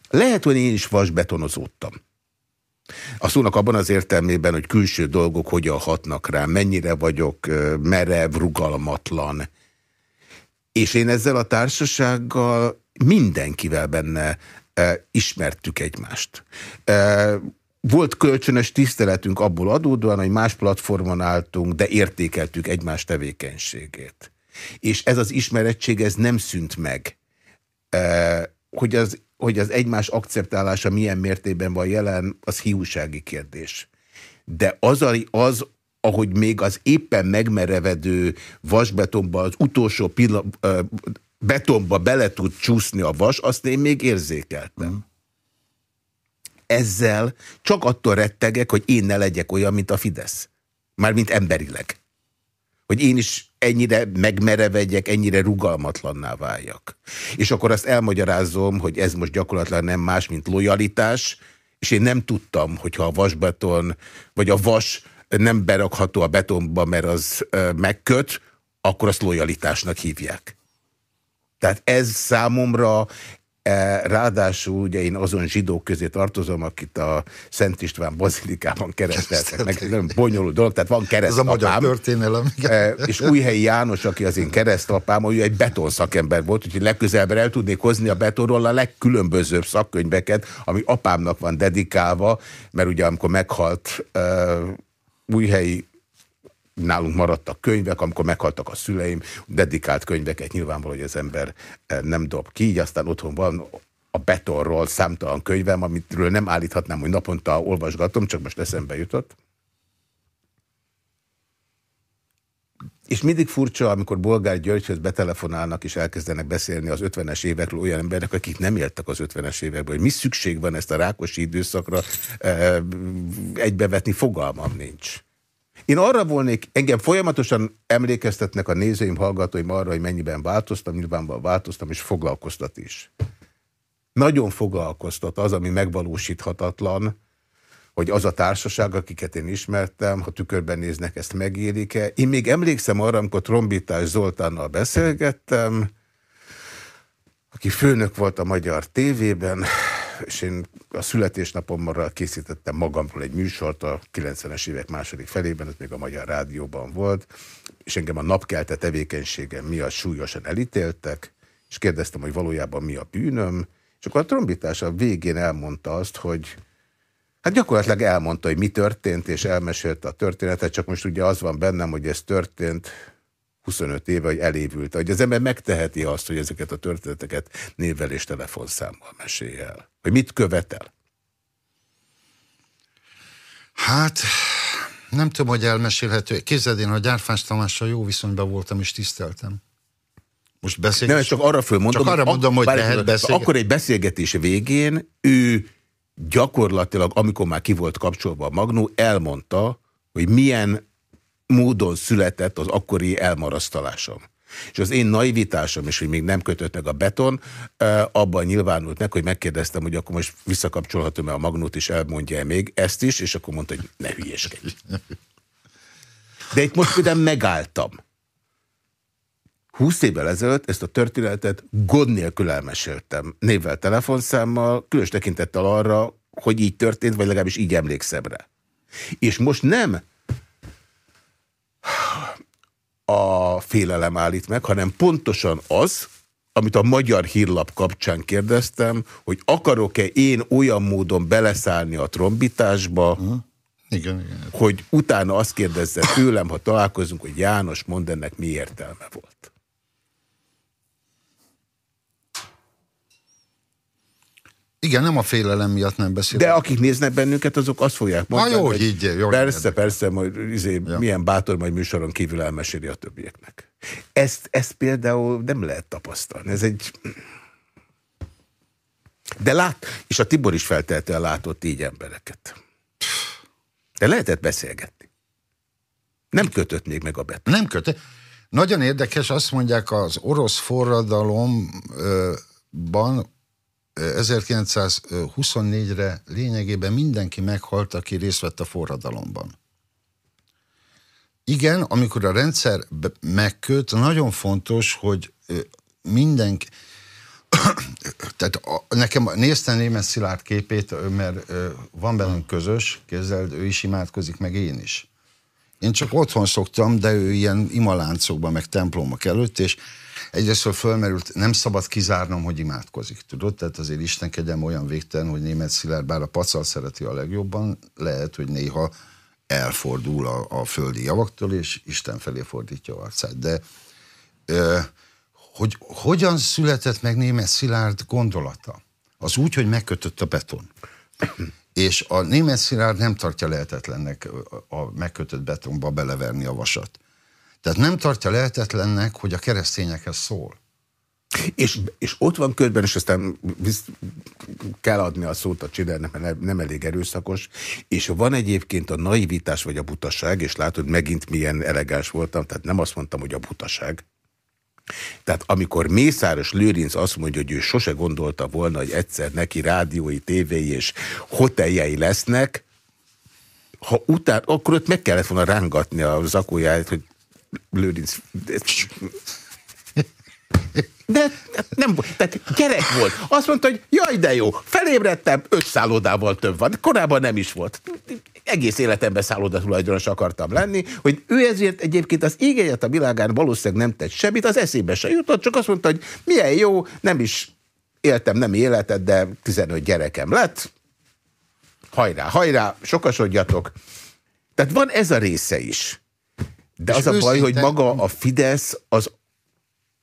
Lehet, hogy én is vasbetonozódtam. A szónak abban az értelmében, hogy külső dolgok hogyan hatnak rá, mennyire vagyok merev, rugalmatlan. És én ezzel a társasággal mindenkivel benne ismertük egymást. Volt kölcsönös tiszteletünk abból adódóan, hogy más platformon álltunk, de értékeltük egymás tevékenységét. És ez az ismerettség, ez nem szűnt meg. Hogy az, hogy az egymás akceptálása milyen mértékben van jelen, az hiúsági kérdés. De az, az ahogy még az éppen megmerevedő vasbetonba, az utolsó pillanat, betonba bele tud csúszni a vas, azt én még érzékeltem. Mm. Ezzel csak attól rettegek, hogy én ne legyek olyan, mint a Fidesz. Mármint emberileg. Hogy én is ennyire megmerevedjek, ennyire rugalmatlanná váljak. És akkor azt elmagyarázom, hogy ez most gyakorlatilag nem más, mint lojalitás, és én nem tudtam, hogyha a vasbeton, vagy a vas nem berakható a betonba, mert az megköt, akkor azt lojalitásnak hívják. Tehát ez számomra Ráadásul ugye én azon zsidók közé tartozom, akit a Szent István bazilikában kereszteltek meg. Nem bonyolult dolog, tehát van keresztapám. Ez a magyar történelem. E, és Újhelyi János, aki az én keresztapám, ő egy betonszakember volt, úgyhogy legközelebb el tudnék hozni a betonról a legkülönbözőbb szakkönyveket, ami apámnak van dedikálva, mert ugye amikor meghalt uh, Újhelyi nálunk maradtak könyvek, amikor meghaltak a szüleim, dedikált könyveket nyilvánvaló, hogy az ember eh, nem dob ki, így aztán otthon van a betonról számtalan könyvem, amitről nem állíthatnám, hogy naponta olvasgatom, csak most eszembe jutott. És mindig furcsa, amikor Bolgár Györgyhöz betelefonálnak és elkezdenek beszélni az 50-es évekről olyan emberek, akik nem éltek az 50-es évekből, hogy mi szükség van ezt a rákosi időszakra e, egybevetni, fogalmam nincs. Én arra volnék, engem folyamatosan emlékeztetnek a nézőim, hallgatóim arra, hogy mennyiben változtam, nyilvánban változtam, és foglalkoztat is. Nagyon foglalkoztat az, ami megvalósíthatatlan, hogy az a társaság, akiket én ismertem, ha tükörben néznek, ezt megérik-e. Én még emlékszem arra, amikor Trombitás Zoltánnal beszélgettem, aki főnök volt a Magyar Tévében, és én a születésnapomra készítettem magamról egy műsort a 90-es évek második felében, ez még a Magyar Rádióban volt, és engem a napkelte tevékenységem miatt súlyosan elítéltek, és kérdeztem, hogy valójában mi a bűnöm, és akkor a trombitás a végén elmondta azt, hogy hát gyakorlatilag elmondta, hogy mi történt, és elmesélte a történetet, csak most ugye az van bennem, hogy ez történt 25 éve, hogy elévült. Hogy az ember megteheti azt, hogy ezeket a történeteket névvel és telefonszámmal mesélje el. Hogy mit követel? Hát, nem tudom, hogy elmesélhető. Képzeld én, a Gyárfás Tamással jó viszonyban voltam és tiszteltem. Most beszélgetés. Nem, csak arra fölmondom, csak arra mondom, hogy lehet beszélgetni. Akkor egy beszélgetés végén ő gyakorlatilag, amikor már ki volt kapcsolva a Magnó, elmondta, hogy milyen módon született az akkori elmarasztalásom. És az én naivitásom is, hogy még nem kötött meg a beton, abban nyilvánult meg, hogy megkérdeztem, hogy akkor most visszakapcsolhatom-e a magnót, és elmondja -e még ezt is, és akkor mondta, hogy ne hülyeskedj. De itt most például megálltam. Húsz évvel ezelőtt ezt a történetet gond nélkül elmeséltem. Névvel, telefonszámmal, különös tekintettel arra, hogy így történt, vagy legalábbis így emlékszem rá. És most nem a félelem állít meg, hanem pontosan az, amit a magyar hírlap kapcsán kérdeztem, hogy akarok-e én olyan módon beleszállni a trombitásba, uh -huh. igen, igen. hogy utána azt kérdezze tőlem, ha találkozunk, hogy János, mond ennek mi értelme volt. Igen, nem a félelem miatt nem beszélek. De akik néznek bennünket, azok azt fogják mondani, jó, hogy így, jó, persze, érdekes. persze, majd izé, ja. milyen bátor majd műsoron kívül elmeséli a többieknek. Ezt, ezt például nem lehet tapasztalni. Ez egy... De lát, és a Tibor is feltehetően látott így embereket. De lehetett beszélgetni. Nem kötött még meg a bet. Nem kötött. Nagyon érdekes, azt mondják az orosz forradalomban 1924-re lényegében mindenki meghalt, aki részt vett a forradalomban. Igen, amikor a rendszer megköt, nagyon fontos, hogy mindenki, [coughs] tehát a, nekem néztem német Szilárd képét, mert van bennünk közös, képzeld, ő is imádkozik, meg én is. Én csak otthon szoktam, de ő ilyen imaláncokban, meg templomok előtt, és egyrészt fölmerült, nem szabad kizárnom, hogy imádkozik, tudod? Tehát azért Isten kegyem olyan végtelen, hogy német Szilárd, bár a pacal szereti a legjobban, lehet, hogy néha elfordul a, a földi javaktól, és Isten felé fordítja a arcát. De ö, hogy hogyan született meg német Szilárd gondolata? Az úgy, hogy megkötött a beton. És a német Szilárd nem tartja lehetetlennek a megkötött betonba beleverni a vasat. Tehát nem tartja lehetetlennek, hogy a keresztényekhez szól. És, és ott van körben, és aztán visz, kell adni a szót a Csidernek, mert nem elég erőszakos, és van egyébként a naivitás vagy a butaság, és látod, megint milyen elegáns voltam, tehát nem azt mondtam, hogy a butaság. Tehát amikor Mészáros Lőrinc azt mondja, hogy ő sose gondolta volna, hogy egyszer neki rádiói, tévéi és hoteljei lesznek, ha után, akkor ott meg kellett volna rángatni a zakóját, hogy Lőrinc... De nem, tehát gyerek volt. Azt mondta, hogy jaj, de jó, felébredtem, öt szállodával több van. Korábban nem is volt. Egész életemben szálloda tulajdonos akartam lenni, hogy ő ezért egyébként az égegyet a világán valószínűleg nem tett semmit, az eszébe se jutott, csak azt mondta, hogy milyen jó, nem is éltem nem életet, de 15 gyerekem lett. Hajrá, hajrá, sokasodjatok. Tehát van ez a része is. De az a baj, hogy maga a Fidesz az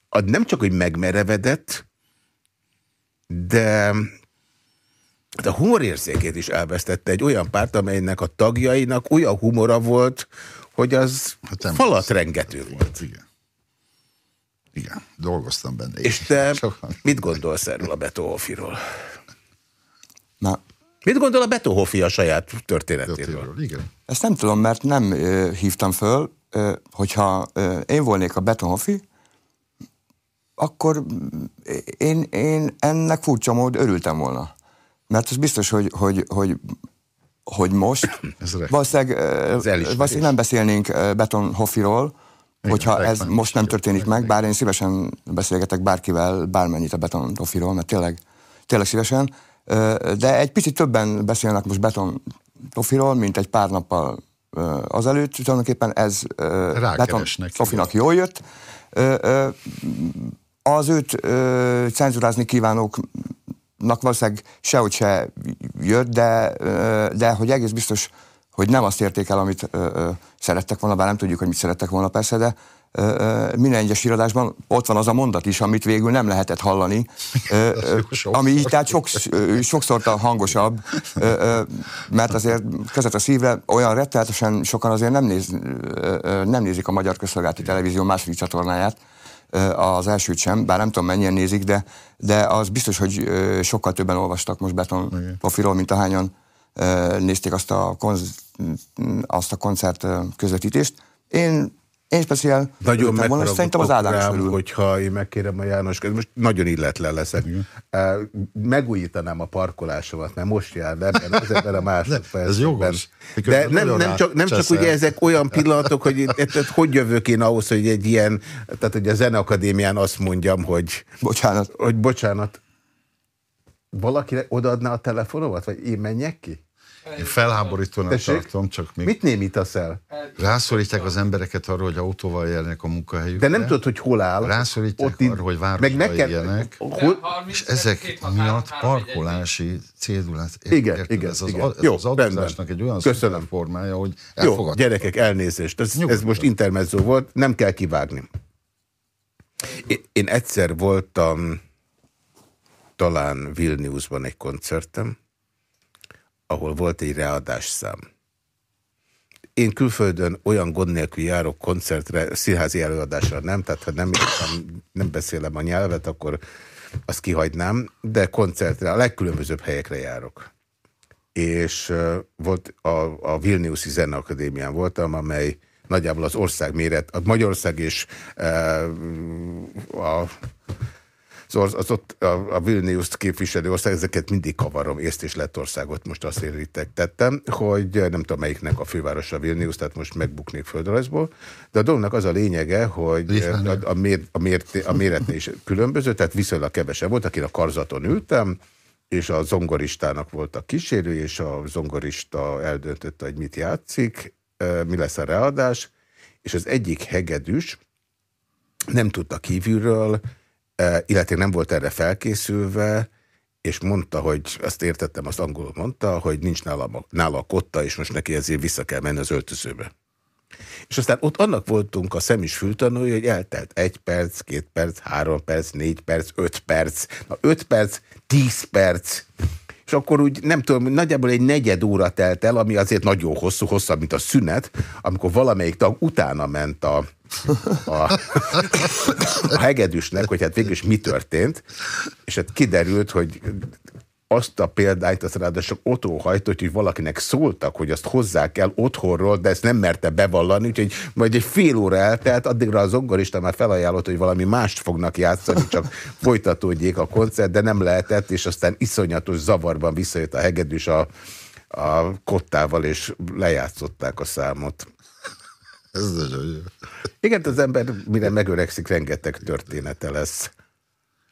az nem csak, hogy megmerevedett, de a humorérzékét is elvesztette egy olyan párt, amelynek a tagjainak olyan humora volt, hogy az hát falat rengető volt. Igen. Igen, dolgoztam benne. És te Sokan. mit gondolsz erről a Betóhofiról? Na. Mit gondol a Betóhofi a saját történetéről? Igen. Ezt nem tudom, mert nem ö, hívtam föl, hogyha én volnék a Betonhofi, akkor én, én ennek furcsa mód örültem volna. Mert az biztos, hogy, hogy, hogy, hogy most [clears throat] ez valószínűleg, valószínűleg nem beszélnénk Beton Hoffiról, hogyha ez most nem történik meg, bár én szívesen beszélgetek bárkivel, bármennyit a Beton Hoffiról, mert tényleg, tényleg szívesen, de egy picit többen beszélnek most Beton Hoffiról, mint egy pár nappal azelőtt, tulajdonképpen ez Beton Sofinak jól jött. Az őt cenzurázni kívánóknak valószínűleg sehogy se jött, de, de hogy egész biztos, hogy nem azt érték el, amit szerettek volna, bár nem tudjuk, hogy mit szerettek volna persze, de minden egyes irodásban ott van az a mondat is, amit végül nem lehetett hallani, [laughs] ami így tehát sok, sokszor hangosabb, mert azért között a szívre olyan retteltesen sokan azért nem, néz, nem nézik a Magyar Közszolgálati Televízió második csatornáját, az elsőt sem, bár nem tudom mennyien nézik, de, de az biztos, hogy sokkal többen olvastak most Beton Profiról, mint ahányan nézték azt a, konz, azt a koncert közvetítést. Én én speciál nagyon volna, szerintem az Ádám rám, hogyha én megkérem a János, most nagyon illetlen leszek. Igen. Megújítanám a parkolásomat, mert most jár ebben, ebben a másodpercben. [laughs] Ez jogos. De nem, nem, csak, nem csak ugye ezek olyan pillanatok, hogy tehát, hogy jövök én ahhoz, hogy egy ilyen, tehát hogy a Zeneakadémián azt mondjam, hogy bocsánat. Hogy bocsánat. Valaki odaadná a telefonomat, vagy én menjek ki? Én felháborítónak Tessék? tartom, csak még... Mit némítasz el? Rászorítják az embereket arra, hogy autóval jelnek a munkahelyükre. De nem tudod, hogy hol áll. Rászorítják ott arra, hogy városba meg neked, éljenek. Hol? És ezek miatt parkolási cédulát... Igen, igen, ez az, igen. Ez Jó, az adózásnak egy olyan Köszönöm. formája, hogy Jó, gyerekek, elnézést. Ez, ez most intermezzo volt, nem kell kivágni. Én, én egyszer voltam talán Vilniusban egy koncertem, ahol volt egy readásszám. Én külföldön olyan gond nélkül járok koncertre, színházi előadásra nem, tehát ha nem, értem, nem beszélem a nyelvet, akkor azt kihagynám, de koncertre, a legkülönbözőbb helyekre járok. És uh, volt a, a Vilniuszi Zeneakadémián voltam, amely nagyjából az ország méret, a Magyarország és uh, a az, az ott a, a Vilnius képviselő ország, ezeket mindig kavarom, észt és lett országot most azt érítek tettem, hogy nem tudom melyiknek a fővárosa Vilnius, tehát most megbuknék földrajzból, de a dolognak az a lényege, hogy a, a, mér, a, mérté, a méretnél is különböző, tehát viszonylag kevesebb volt, akin a karzaton ültem, és a zongoristának volt a kísérő, és a zongorista eldöntötte, hogy mit játszik, mi lesz a readás, és az egyik hegedűs nem tudta kívülről, illetve nem volt erre felkészülve, és mondta, hogy azt értettem, azt angolul mondta, hogy nincs nála, nála a kotta, és most neki ezért vissza kell menni az öltözőbe. És aztán ott annak voltunk a szemis fültanúja, hogy eltelt egy perc, két perc, három perc, négy perc, öt perc, na öt perc, tíz perc, és akkor úgy nem tudom, nagyjából egy negyed óra telt el, ami azért nagyon hosszú, hosszabb, mint a szünet, amikor valamelyik tag utána ment a, a, a hegedűsnek, hogy hát végül is mi történt, és hát kiderült, hogy azt a példányt, azt ráadásul Otto hajtott, hogy valakinek szóltak, hogy azt hozzák el otthonról, de ezt nem merte bevallani, úgyhogy majd egy fél óra eltelt, addigra az zongorista már felajánlott, hogy valami mást fognak játszani, csak [laughs] folytatódjék a koncert, de nem lehetett, és aztán iszonyatos zavarban visszajött a hegedűs a, a kottával, és lejátszották a számot. Ez nagyon jó. Igen, az ember mire megöregszik, rengeteg története lesz.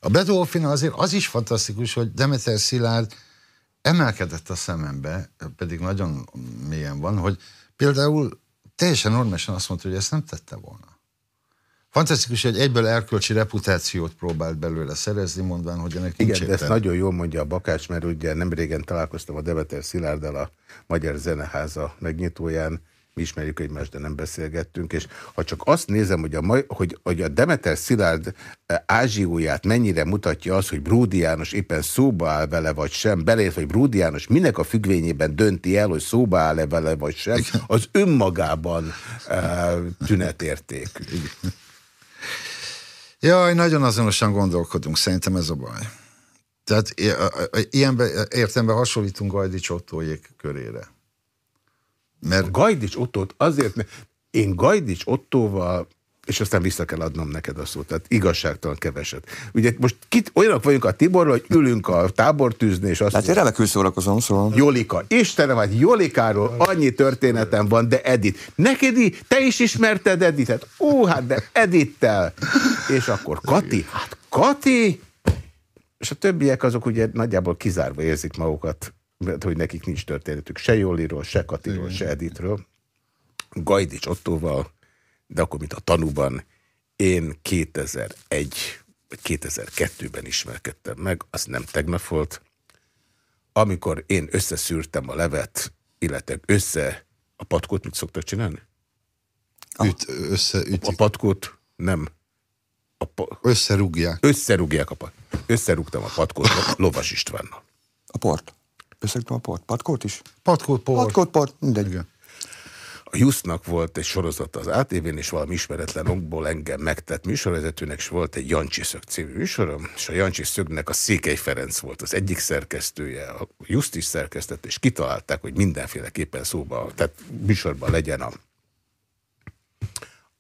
A Bedolfin azért az is fantasztikus, hogy Demeter Szilárd emelkedett a szemembe, pedig nagyon mélyen van, hogy például teljesen normálisan azt mondta, hogy ezt nem tette volna. Fantasztikus, hogy egyből erkölcsi reputációt próbált belőle szerezni, mondván, hogy ennek Igen, de ezt nagyon jól mondja a Bakács, mert ugye nem régen találkoztam a Demeter Szilárddal a Magyar Zeneháza megnyitóján, mi ismerjük egymást, de nem beszélgettünk, és ha csak azt nézem, hogy a, hogy, hogy a Demeter Szilárd eh, ázsióját mennyire mutatja az, hogy Bródi János éppen szóba áll vele vagy sem, belértve, hogy Bródi János minek a függvényében dönti el, hogy szóba áll-e vele vagy sem, az önmagában uh, tünetérték. Jaj, nagyon azonosan gondolkodunk, szerintem ez a baj. Tehát ilyen értemben hasonlítunk Gajdi Csottóék körére. Mert Gajdics Ottót azért, én Gajdics Ottóval és aztán vissza kell adnom neked a szót. Tehát igazságtalan keveset. Ugye most kit, olyanok vagyunk a Tiborral, hogy ülünk a tábortűzni, és azt Hát én remekül szórakozom, szóval. Jolika. Istenem, hát Jolikáról annyi történetem van, de Edith. Neked, te is ismerted Editet? Ó, hát de Edittel. És akkor Kati, hát Kati, és a többiek azok ugye nagyjából kizárva érzik magukat mert hogy nekik nincs történetük se Jolliról, se Katiról, se Editről. Gajdics Ottóval, de akkor, mint a tanúban, én 2001 vagy 2002-ben ismerkedtem meg, az nem tegnap volt, amikor én összeszűrtem a levet, illetve össze a patkót, mit szoktak csinálni? Üt, össze, A patkót nem. A pa... Összerúgják. Összerúgják a patkót. Összerúgtam a patkót Lovas Istvánnal. A port? Beszéltem a port. Patkót is? Patkót, port. Patkót, port, mindegy. Igen. A Jusznak volt egy sorozata az ATV-n, és valami ismeretlen okból engem megtett műsorvezetőnek, és volt egy Jancsi Szög című műsorom, és a Jancsi Szögnek a Székely Ferenc volt az egyik szerkesztője, a Just is szerkesztett, és kitalálták, hogy mindenféleképpen szóba, tehát műsorban legyen a,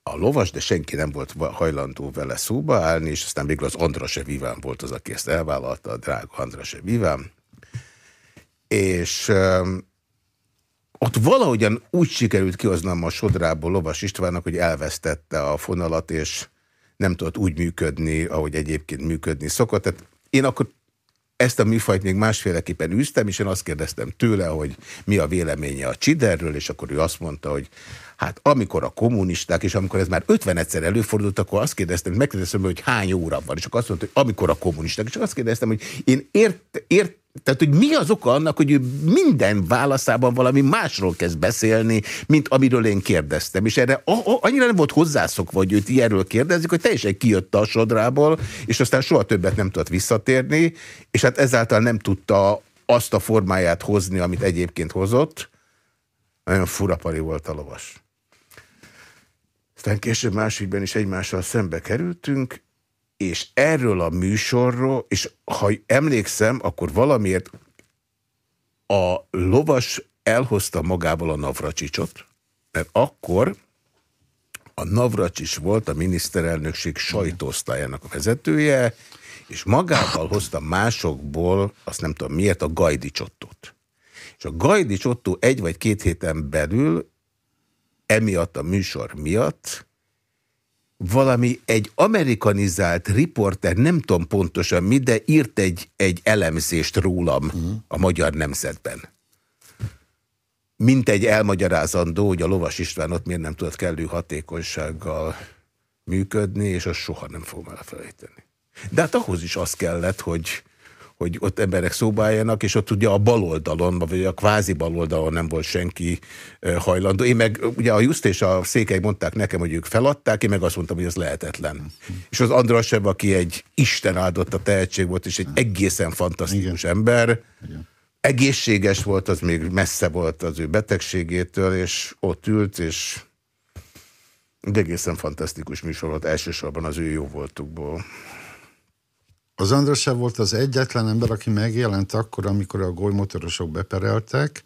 a lovas, de senki nem volt hajlandó vele szóba állni, és aztán végül az Andrase Viván volt az, aki ezt elvállalta, a drága Andrase Viván, és um, ott valahogyan úgy sikerült kihoznom a sodrából Lovas Istvánnak, hogy elvesztette a fonalat, és nem tudott úgy működni, ahogy egyébként működni szokott. Tehát én akkor ezt a műfajt még másféleképpen űztem, és én azt kérdeztem tőle, hogy mi a véleménye a Csiderről, és akkor ő azt mondta, hogy hát amikor a kommunisták, és amikor ez már 50 egyszer előfordult, akkor azt kérdeztem, megkérdeztem, hogy hány óra van, és akkor azt mondta, hogy amikor a kommunisták, és azt kérdeztem, hogy én ért, ért tehát, hogy mi az oka annak, hogy ő minden válaszában valami másról kezd beszélni, mint amiről én kérdeztem. És erre annyira nem volt hozzászokva, hogy őt ilyenről kérdezik, hogy teljesen kijött a sodrából, és aztán soha többet nem tudott visszatérni, és hát ezáltal nem tudta azt a formáját hozni, amit egyébként hozott. Nagyon furapari volt a lovas. Aztán később másikben is egymással szembe kerültünk, és erről a műsorról, és ha emlékszem, akkor valamiért a lovas elhozta magával a Navracsicsot, mert akkor a Navracsics volt a miniszterelnökség sajtóosztályának a vezetője, és magával hozta másokból, azt nem tudom miért, a Gajdi Csottót. És a Gajdi Csottó egy vagy két héten belül, emiatt a műsor miatt valami egy amerikanizált riporter, nem tudom pontosan mi, de írt egy, egy elemzést rólam uh -huh. a magyar nemzetben. mint egy elmagyarázandó, hogy a Lovas István ott miért nem tudott kellő hatékonysággal működni, és azt soha nem fogom elfelejteni. De hát ahhoz is az kellett, hogy, hogy ott emberek szóba álljanak, és ott ugye a baloldalon, vagy a kvázi baloldalon nem volt senki hajlandó. Én meg, ugye a Just és a Székely mondták nekem, hogy ők feladták, én meg azt mondtam, hogy ez lehetetlen. És az Andrasev, aki egy Isten áldott a tehetség volt, és egy egészen fantasztikus Igen. ember, Igen. egészséges volt, az még messze volt az ő betegségétől, és ott ült, és de egészen fantasztikus műsor volt, elsősorban az ő jó voltukból. Az András volt az egyetlen ember, aki megjelent akkor, amikor a golymotorosok bepereltek.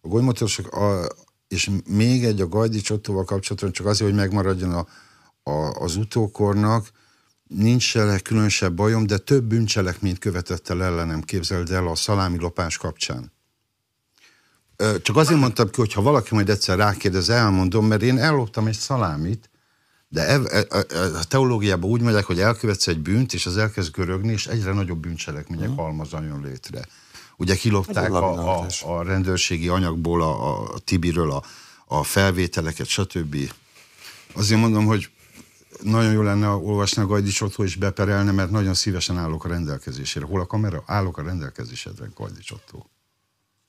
A golymotorosok, a, és még egy a Gajdi Csottóval kapcsolatban, csak azért, hogy megmaradjon a, a, az utókornak, nincs se különösebb bajom, de több bűncselekményt követett el ellenem, képzeld el a szalámi lopás kapcsán. Csak azért mondtam ki, hogy ha valaki majd egyszer rákérdez, elmondom, mert én elloptam egy szalámit, de ev, e, e, e, a teológiában úgy megyek, hogy elkövetsz egy bűnt, és az elkezd görögni, és egyre nagyobb bűncselekmények mm. halmazan jön létre. Ugye kilopták a, a, a rendőrségi anyagból, a, a Tibiről a, a felvételeket, stb. Azért mondom, hogy nagyon jó lenne olvasni a Gajdi Csottó és beperelne, mert nagyon szívesen állok a rendelkezésére. Hol a kamera? Állok a rendelkezésedre, Gajdi Csottó.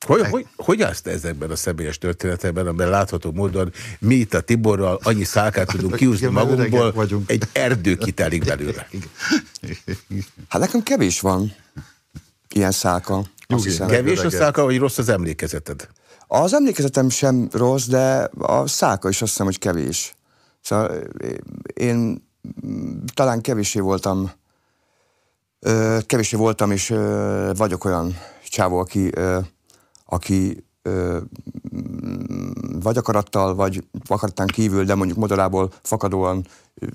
Hogy, hogy, hogy te ezekben a személyes történetekben, amiben látható módon mi itt a Tiborral annyi szálkát tudunk [laughs] kiúzni magunkból, vagyunk. egy erdő kitelik belőle. Hát nekem kevés van ilyen szálka. Kevés a szálka, vagy rossz az emlékezeted? Az emlékezetem sem rossz, de a szálka is azt hiszem, hogy kevés. Szóval én talán kevésé voltam, kevésé voltam, és vagyok olyan csávó, aki aki ö, vagy akarattal, vagy akaratán kívül, de mondjuk modorából fakadóan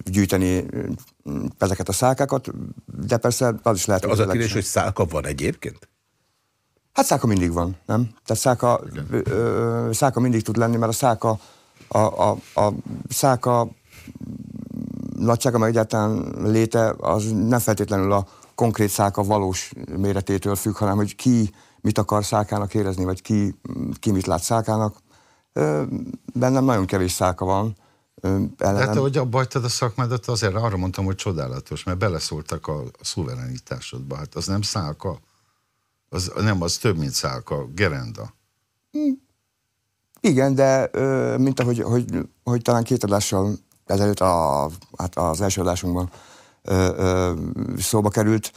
gyűjteni ezeket a szálkákat, de persze az is lehet... Az a kérdés, hogy szálka van egyébként? Hát szálka mindig van, nem? Tehát szálka, ö, ö, szálka mindig tud lenni, mert a szálka, a, a, a szálka nagysága, meg egyáltalán léte, az nem feltétlenül a konkrét szálka valós méretétől függ, hanem hogy ki mit akar szálkának érezni, vagy ki, ki mit lát szálkának. Bennem nagyon kevés szálka van. Ellenem. Hát, hogy abba hagytad a szakmádat, azért arra mondtam, hogy csodálatos, mert beleszóltak a, szuverenitásodba. Hát az nem szálka, az, nem, az több, mint szálka, gerenda. Hm. Igen, de mint ahogy hogy, hogy talán két adással ezelőtt a, hát az első adásunkban szóba került,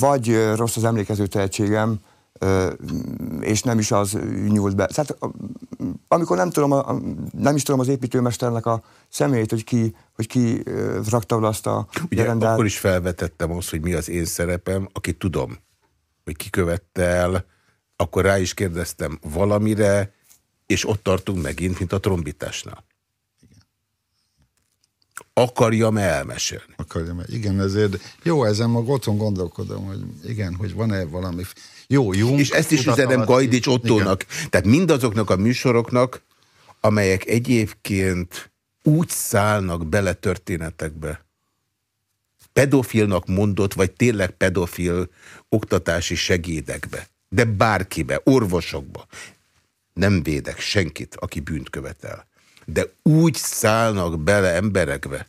vagy rossz az emlékező tehetségem, és nem is az nyúlt be. Tehát amikor nem, tudom, a, nem is tudom az építőmesternek a személyét, hogy ki, hogy ki rakta azt a Ugye gerendát. akkor is felvetettem azt, hogy mi az én szerepem, aki tudom, hogy ki követte el, akkor rá is kérdeztem valamire, és ott tartunk megint, mint a trombitásnál. Akarjam -e elmesélni? Akarjam -e. Igen, ezért jó, ezen mag otthon gondolkodom, hogy igen, hogy van-e valami jó, Jung, És ezt is üzenem Gajdics Ottónak. Igen. Tehát mindazoknak a műsoroknak, amelyek egyébként úgy szállnak bele történetekbe, pedofilnak mondott, vagy tényleg pedofil oktatási segédekbe, de bárkibe, orvosokba. Nem védek senkit, aki bűnt követel. De úgy szállnak bele emberekbe,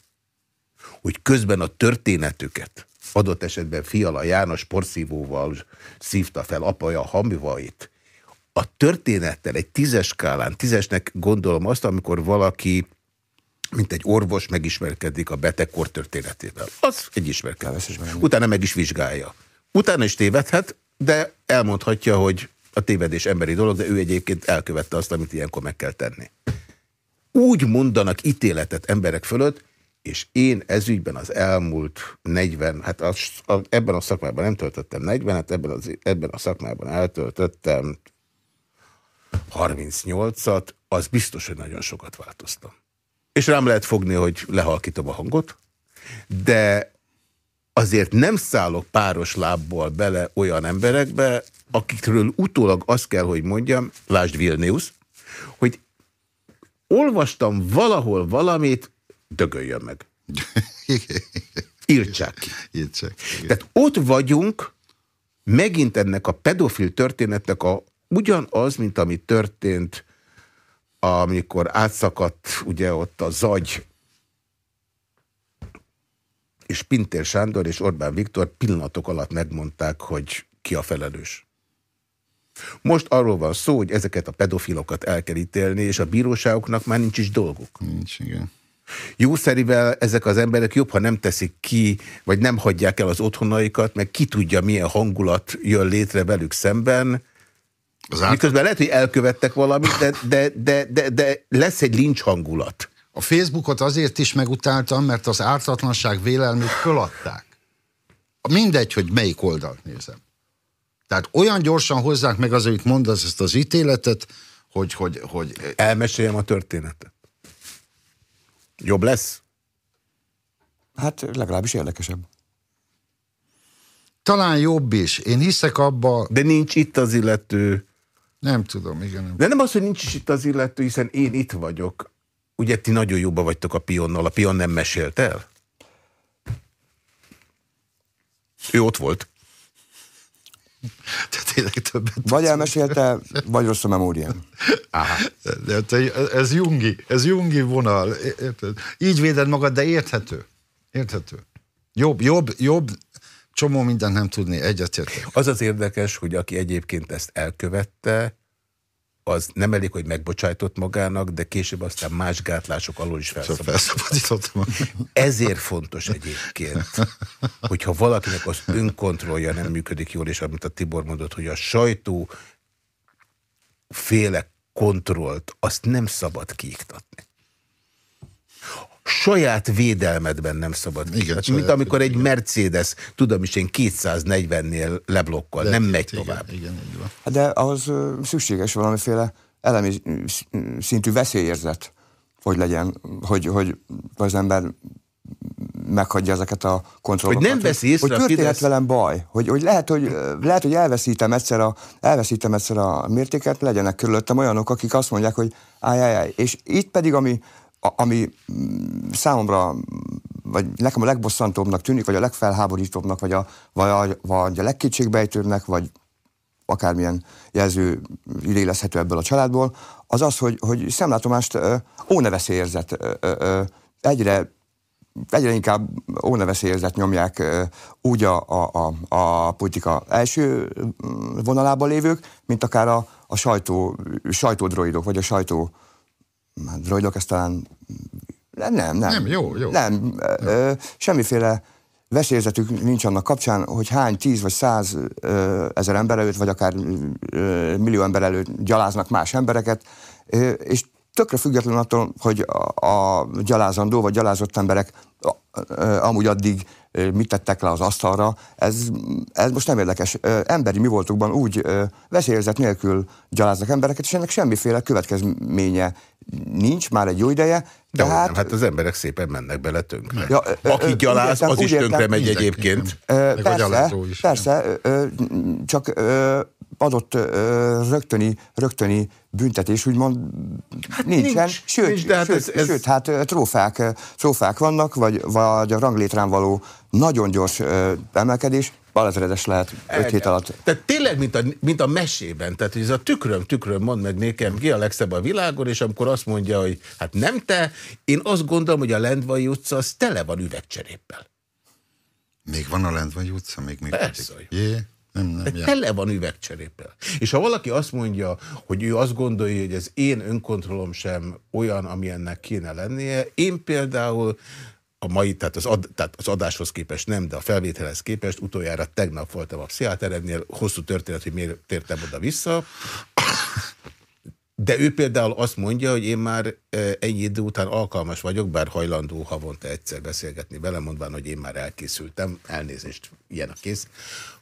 hogy közben a történetüket adott esetben Fiala János porszívóval szívta fel apaja hamivait. A történettel egy tízes skálán, tízesnek gondolom azt, amikor valaki mint egy orvos megismerkedik a betegkor történetével. Az egy ismerkedés. Utána meg is vizsgálja. Utána is tévedhet, de elmondhatja, hogy a tévedés emberi dolog, de ő egyébként elkövette azt, amit ilyenkor meg kell tenni. Úgy mondanak ítéletet emberek fölött, és én ezügyben az elmúlt 40, hát az, a, ebben a szakmában nem töltöttem 40, hát ebben, az, ebben a szakmában eltöltöttem 38-at, az biztos, hogy nagyon sokat változtam. És rám lehet fogni, hogy lehalkítom a hangot, de azért nem szállok páros lábból bele olyan emberekbe, akikről utólag azt kell, hogy mondjam, lásd Vilnius, hogy olvastam valahol valamit, dögöljön meg. [laughs] Írtsák ki. Írtsák. Tehát ott vagyunk, megint ennek a pedofil történetnek a ugyanaz, mint ami történt amikor átszakadt ugye ott a zagy, és Pintér Sándor és Orbán Viktor pillanatok alatt megmondták, hogy ki a felelős. Most arról van szó, hogy ezeket a pedofilokat el kell ítélni, és a bíróságoknak már nincs is dolguk. Nincs, igen. Jószerivel ezek az emberek jobb, ha nem teszik ki, vagy nem hagyják el az otthonaikat, meg ki tudja, milyen hangulat jön létre velük szemben. Az át... Miközben lehet, hogy elkövettek valamit, de, de, de, de, de lesz egy lincs hangulat. A Facebookot azért is megutáltam, mert az ártatlanság vélelmét föladták. Mindegy, hogy melyik oldalt nézem. Tehát olyan gyorsan hozzák meg az, amit mondasz ezt az ítéletet, hogy... hogy, hogy... Elmeséljem a történetet. Jobb lesz? Hát legalábbis érdekesebb. Talán jobb is. Én hiszek abba... De nincs itt az illető. Nem tudom, igen. Nem. De nem az, hogy nincs is itt az illető, hiszen én itt vagyok. Ugye ti nagyon jóba vagytok a pionnal. A pion nem mesélt el? Ő ott volt. [laughs] Tehát tényleg többet. Vagy elmesélte, vagy rossz a memóriám. De ez Jungi, ez Jungi vonal. Érted? Így véded magad, de érthető. Érthető. Jobb, jobb, jobb csomó mindent nem tudni, egyetértek. Az az érdekes, hogy aki egyébként ezt elkövette, az nem elég, hogy megbocsájtott magának, de később aztán más gátlások alól is felszabadítottam. Ezért fontos egyébként, hogyha valakinek az önkontrollja nem működik jól, és amit a Tibor mondott, hogy a sajtó féle kontrollt, azt nem szabad kiiktatni saját védelmedben nem szabad. Igen, hát, mint amikor egy Mercedes, tudom is én 240-nél leblokkol, De nem megy igen, tovább. Igen, így van. Hát de ahhoz szükséges valamiféle elemi szintű veszélyérzet, hogy legyen, hogy, hogy az ember meghagyja ezeket a kontrollokat. Hogy nem veszi észre Hogy történhet Fidesz... velem baj. Hogy, hogy, lehet, hogy, lehet, hogy elveszítem egyszer, a, elveszítem egyszer a mértéket, legyenek körülöttem olyanok, akik azt mondják, hogy áj, áj, áj. És itt pedig, ami, ami mm, számomra, vagy nekem a legbosszantóbbnak tűnik, vagy a legfelháborítóbbnak, vagy a, vagy a, vagy a legkétségbejtőbbnek, vagy akármilyen jelző idélezhető ebből a családból, az az, hogy, hogy szemlátomást óneveszélyérzet egyre egyre inkább óneveszélyérzet nyomják úgy a, a, a, a politika első mm, vonalában lévők, mint akár a, a sajtó, sajtódroidok, vagy a sajtó hát droidok, ezt talán nem, nem. Nem, jó, jó. Nem, jó. Ö, semmiféle veszélyzetük nincs annak kapcsán, hogy hány tíz vagy száz ö, ezer ember előtt, vagy akár ö, millió ember előtt gyaláznak más embereket, ö, és tökre független attól, hogy a, a gyalázandó vagy gyalázott emberek amúgy addig mit tettek le az asztalra, ez, ez most nem érdekes. Emberi mi voltukban úgy veszélyezet nélkül gyaláznak embereket, és ennek semmiféle következménye nincs már egy jó ideje. De hát, nem, hát az emberek szépen mennek bele tönkre. Ja, Aki gyaláz, értem, az is tönkre megy egyébként. Persze, persze, csak adott rögtöni, rögtöni büntetés, úgymond hát nincsen. Nincs, sőt, nincs, de hát sőt, ez, ez... sőt, hát trófák, trófák vannak, vagy, vagy a ranglétrán való nagyon gyors emelkedés, balezredes lehet öt hét alatt. Tehát tényleg, mint a, mint a mesében, tehát hogy ez a tükröm, tükröm, mond meg nékem, ki a legszebb a világon, és amikor azt mondja, hogy hát nem te, én azt gondolom, hogy a Lendvai utca az tele van üvegcseréppel. Még van a Lendvai utca? Még, még Persze. Jé. Nem, nem, De tele van üvegcserépel. És ha valaki azt mondja, hogy ő azt gondolja, hogy az én önkontrollom sem olyan, amilyennek kéne lennie, én például a mai, tehát az, ad, tehát az adáshoz képest nem, de a felvételhez képest utoljára tegnap voltam a pszichiáterednél, hosszú történet, hogy miért tértem oda-vissza, de ő például azt mondja, hogy én már ennyi idő után alkalmas vagyok, bár hajlandó havonta egyszer beszélgetni vele, mondván, hogy én már elkészültem, elnézést, ilyen a kész,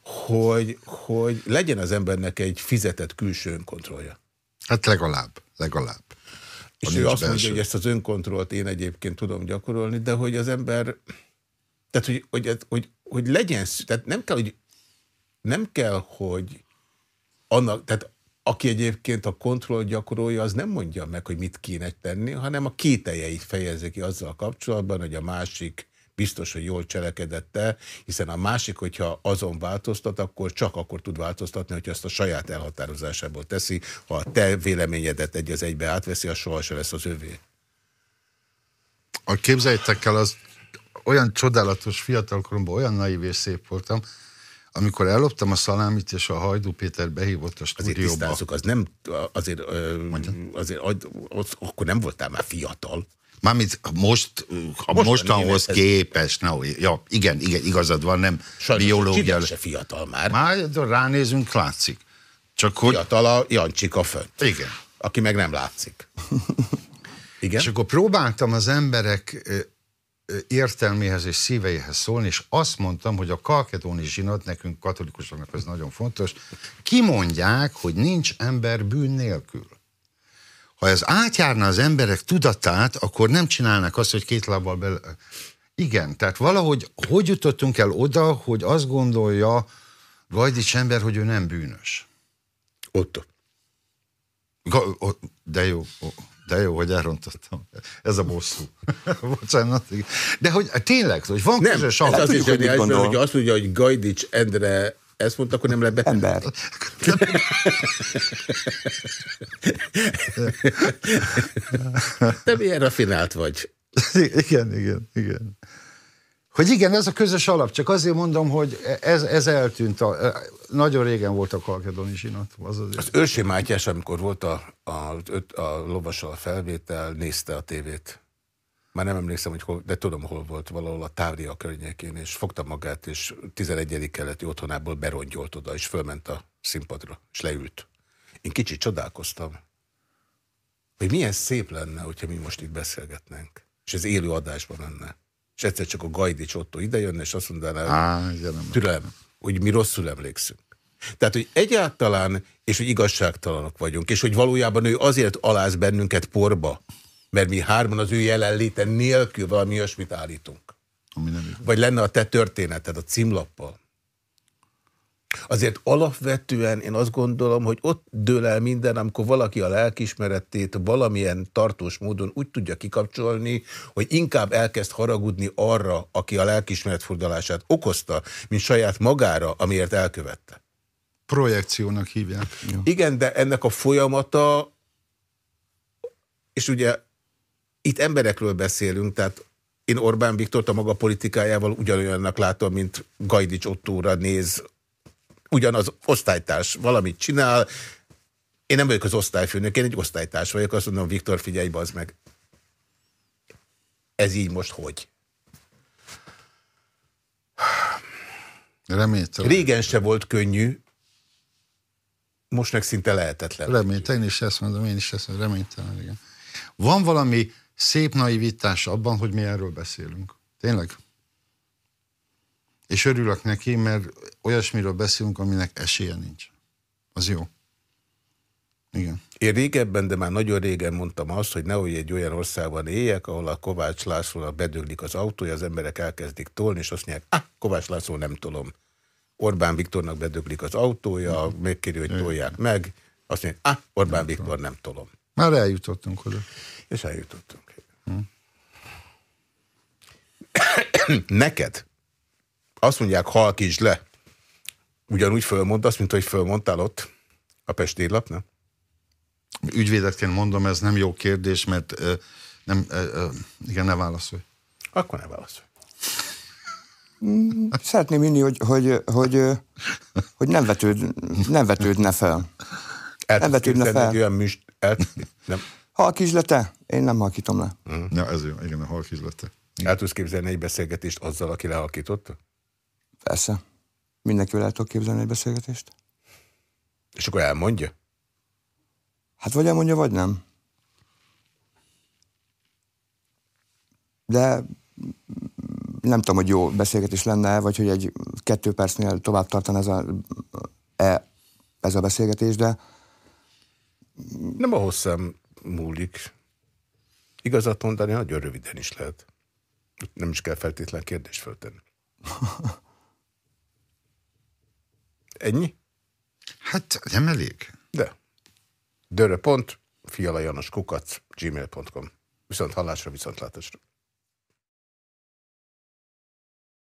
hogy, hogy legyen az embernek egy fizetett külső önkontrollja. Hát legalább, legalább. És ő azt belső. mondja, hogy ezt az önkontrollt én egyébként tudom gyakorolni, de hogy az ember, tehát hogy, hogy, hogy, hogy legyen, tehát nem kell, hogy nem kell, hogy annak, tehát aki egyébként a kontroll gyakorolja, az nem mondja meg, hogy mit kéne tenni, hanem a kételjeit fejezi ki azzal kapcsolatban, hogy a másik biztos, hogy jól cselekedette, hiszen a másik, hogyha azon változtat, akkor csak akkor tud változtatni, hogyha ezt a saját elhatározásából teszi. Ha a te véleményedet egy az egybe átveszi, az sohasem lesz az övé. A képzeljétek el, az olyan csodálatos fiatalkoromban, olyan naív és szép voltam, amikor elloptam a szalámit, és a Hajdú Péter behívott a stúdióba. Azért az nem, azért, azért, azért az, akkor nem voltál már fiatal. Mármint most, a most mostanhoz képest, na, ja, igen, igen, igazad van, nem Sajnos biológia. se fiatal már. Már ránézünk, látszik. Csak hogy... Fiatal a Jancsika fönt. Igen. Aki meg nem látszik. [laughs] Igen? És akkor próbáltam az emberek értelméhez és szíveihez szólni, és azt mondtam, hogy a kalkedóni zsinat, nekünk katolikusoknak ez nagyon fontos, kimondják, hogy nincs ember bűn nélkül. Ha ez átjárna az emberek tudatát, akkor nem csinálnak azt, hogy két lábbal bele... Igen, tehát valahogy hogy jutottunk el oda, hogy azt gondolja Gajdics ember, hogy ő nem bűnös? Ott. De jó. De jó, hogy elrontottam. Ez a bosszú. [laughs] Bocsánat. De hogy tényleg, hogy van nem, közös. Ez azért, hogy, hogy, hogy azt mondja, hogy Gajdics Endre ezt mondta, akkor nem lehet beteg. Ember. Te milyen rafinált vagy. Igen, igen, igen. Hogy igen, ez a közös alap, csak azért mondom, hogy ez, ez eltűnt. A, nagyon régen volt a kalkedoni zsinat. Az, az, az Őrsi Mátyás, amikor volt a, a, a, a lovasal felvétel, nézte a tévét. Már nem emlékszem, hogy hol, de tudom, hol volt, valahol a Távria környékén, és fogta magát, és 11. keleti otthonából berongyolt oda, és fölment a színpadra, és leült. Én kicsit csodálkoztam, hogy milyen szép lenne, hogyha mi most itt beszélgetnénk, és ez élő adásban lenne és egyszer csak a Gajdics Otto idejönne, és azt mondaná, türelem, hogy mi rosszul emlékszünk. Tehát, hogy egyáltalán, és hogy igazságtalanok vagyunk, és hogy valójában ő azért aláz bennünket porba, mert mi hárman az ő jelenléte nélkül valami olyasmit állítunk. Vagy lenne a te történeted a címlappal. Azért alapvetően én azt gondolom, hogy ott dől el minden, amikor valaki a lelkismeretét valamilyen tartós módon úgy tudja kikapcsolni, hogy inkább elkezd haragudni arra, aki a lelkismeretfordulását okozta, mint saját magára, amiért elkövette. Projekciónak hívják. Jó. Igen, de ennek a folyamata, és ugye itt emberekről beszélünk, tehát én Orbán Viktort a maga politikájával ugyanolyannak látom, mint Gajdics Ottóra néz ugyanaz osztálytárs valamit csinál, én nem vagyok az osztályfőnök, én egy osztálytárs vagyok, azt mondom, Viktor, figyelj, bazd meg. Ez így most hogy? Reméltem. Régen se volt könnyű, most meg szinte lehetetlen. Reméltem, én is ezt mondom, én is ezt mondom, reménytelen, igen. Van valami szép naivitás abban, hogy mi erről beszélünk. Tényleg? És örülök neki, mert olyasmiről beszélünk, aminek esélye nincs. Az jó. Igen. Én régebben, de már nagyon régen mondtam azt, hogy nehogy egy olyan országban éljek, ahol a Kovács Lászlónak bedöglik az autója, az emberek elkezdik tolni, és azt mondják, ah, Kovács László nem tolom. Orbán Viktornak bedöglik az autója, mm. megkéri, hogy tolják meg, azt mondják, ah, Orbán nem Viktor nem tolom. Már eljutottunk oda. És eljutottunk. [coughs] Neked azt mondják, halkítsd le. Ugyanúgy fölmondasz, mint hogy fölmondtál ott a Pesti lapnál? Ügyvédekként mondom, ez nem jó kérdés, mert uh, nem, uh, igen, ne válaszolj. Akkor ne válaszolj. Mm, szeretném inni, hogy, hogy, hogy, hogy nem, vetőd, nem vetődne fel. El nem vetődne fel. Olyan műst, el, [laughs] nem. Halkizlete? Én nem halkítom le. Mm. Ja, ez jó, igen, a halkizlete. El tudsz képzelni egy beszélgetést azzal, aki lehalkította? Persze. Mindenkivel el tudok képzelni egy beszélgetést. És akkor elmondja? Hát vagy elmondja, vagy nem. De nem tudom, hogy jó beszélgetés lenne, vagy hogy egy kettő percnél tovább tartan ez a, e, ez a beszélgetés, de... Nem a hosszám múlik. Igazat mondani nagyon röviden is lehet. Nem is kell feltétlen kérdést föltenni. [laughs] Ennyi? Hát nem elég. De. Dörö pont, fialajanoskukac, gmail.com. Viszont hallásra, viszont látásra.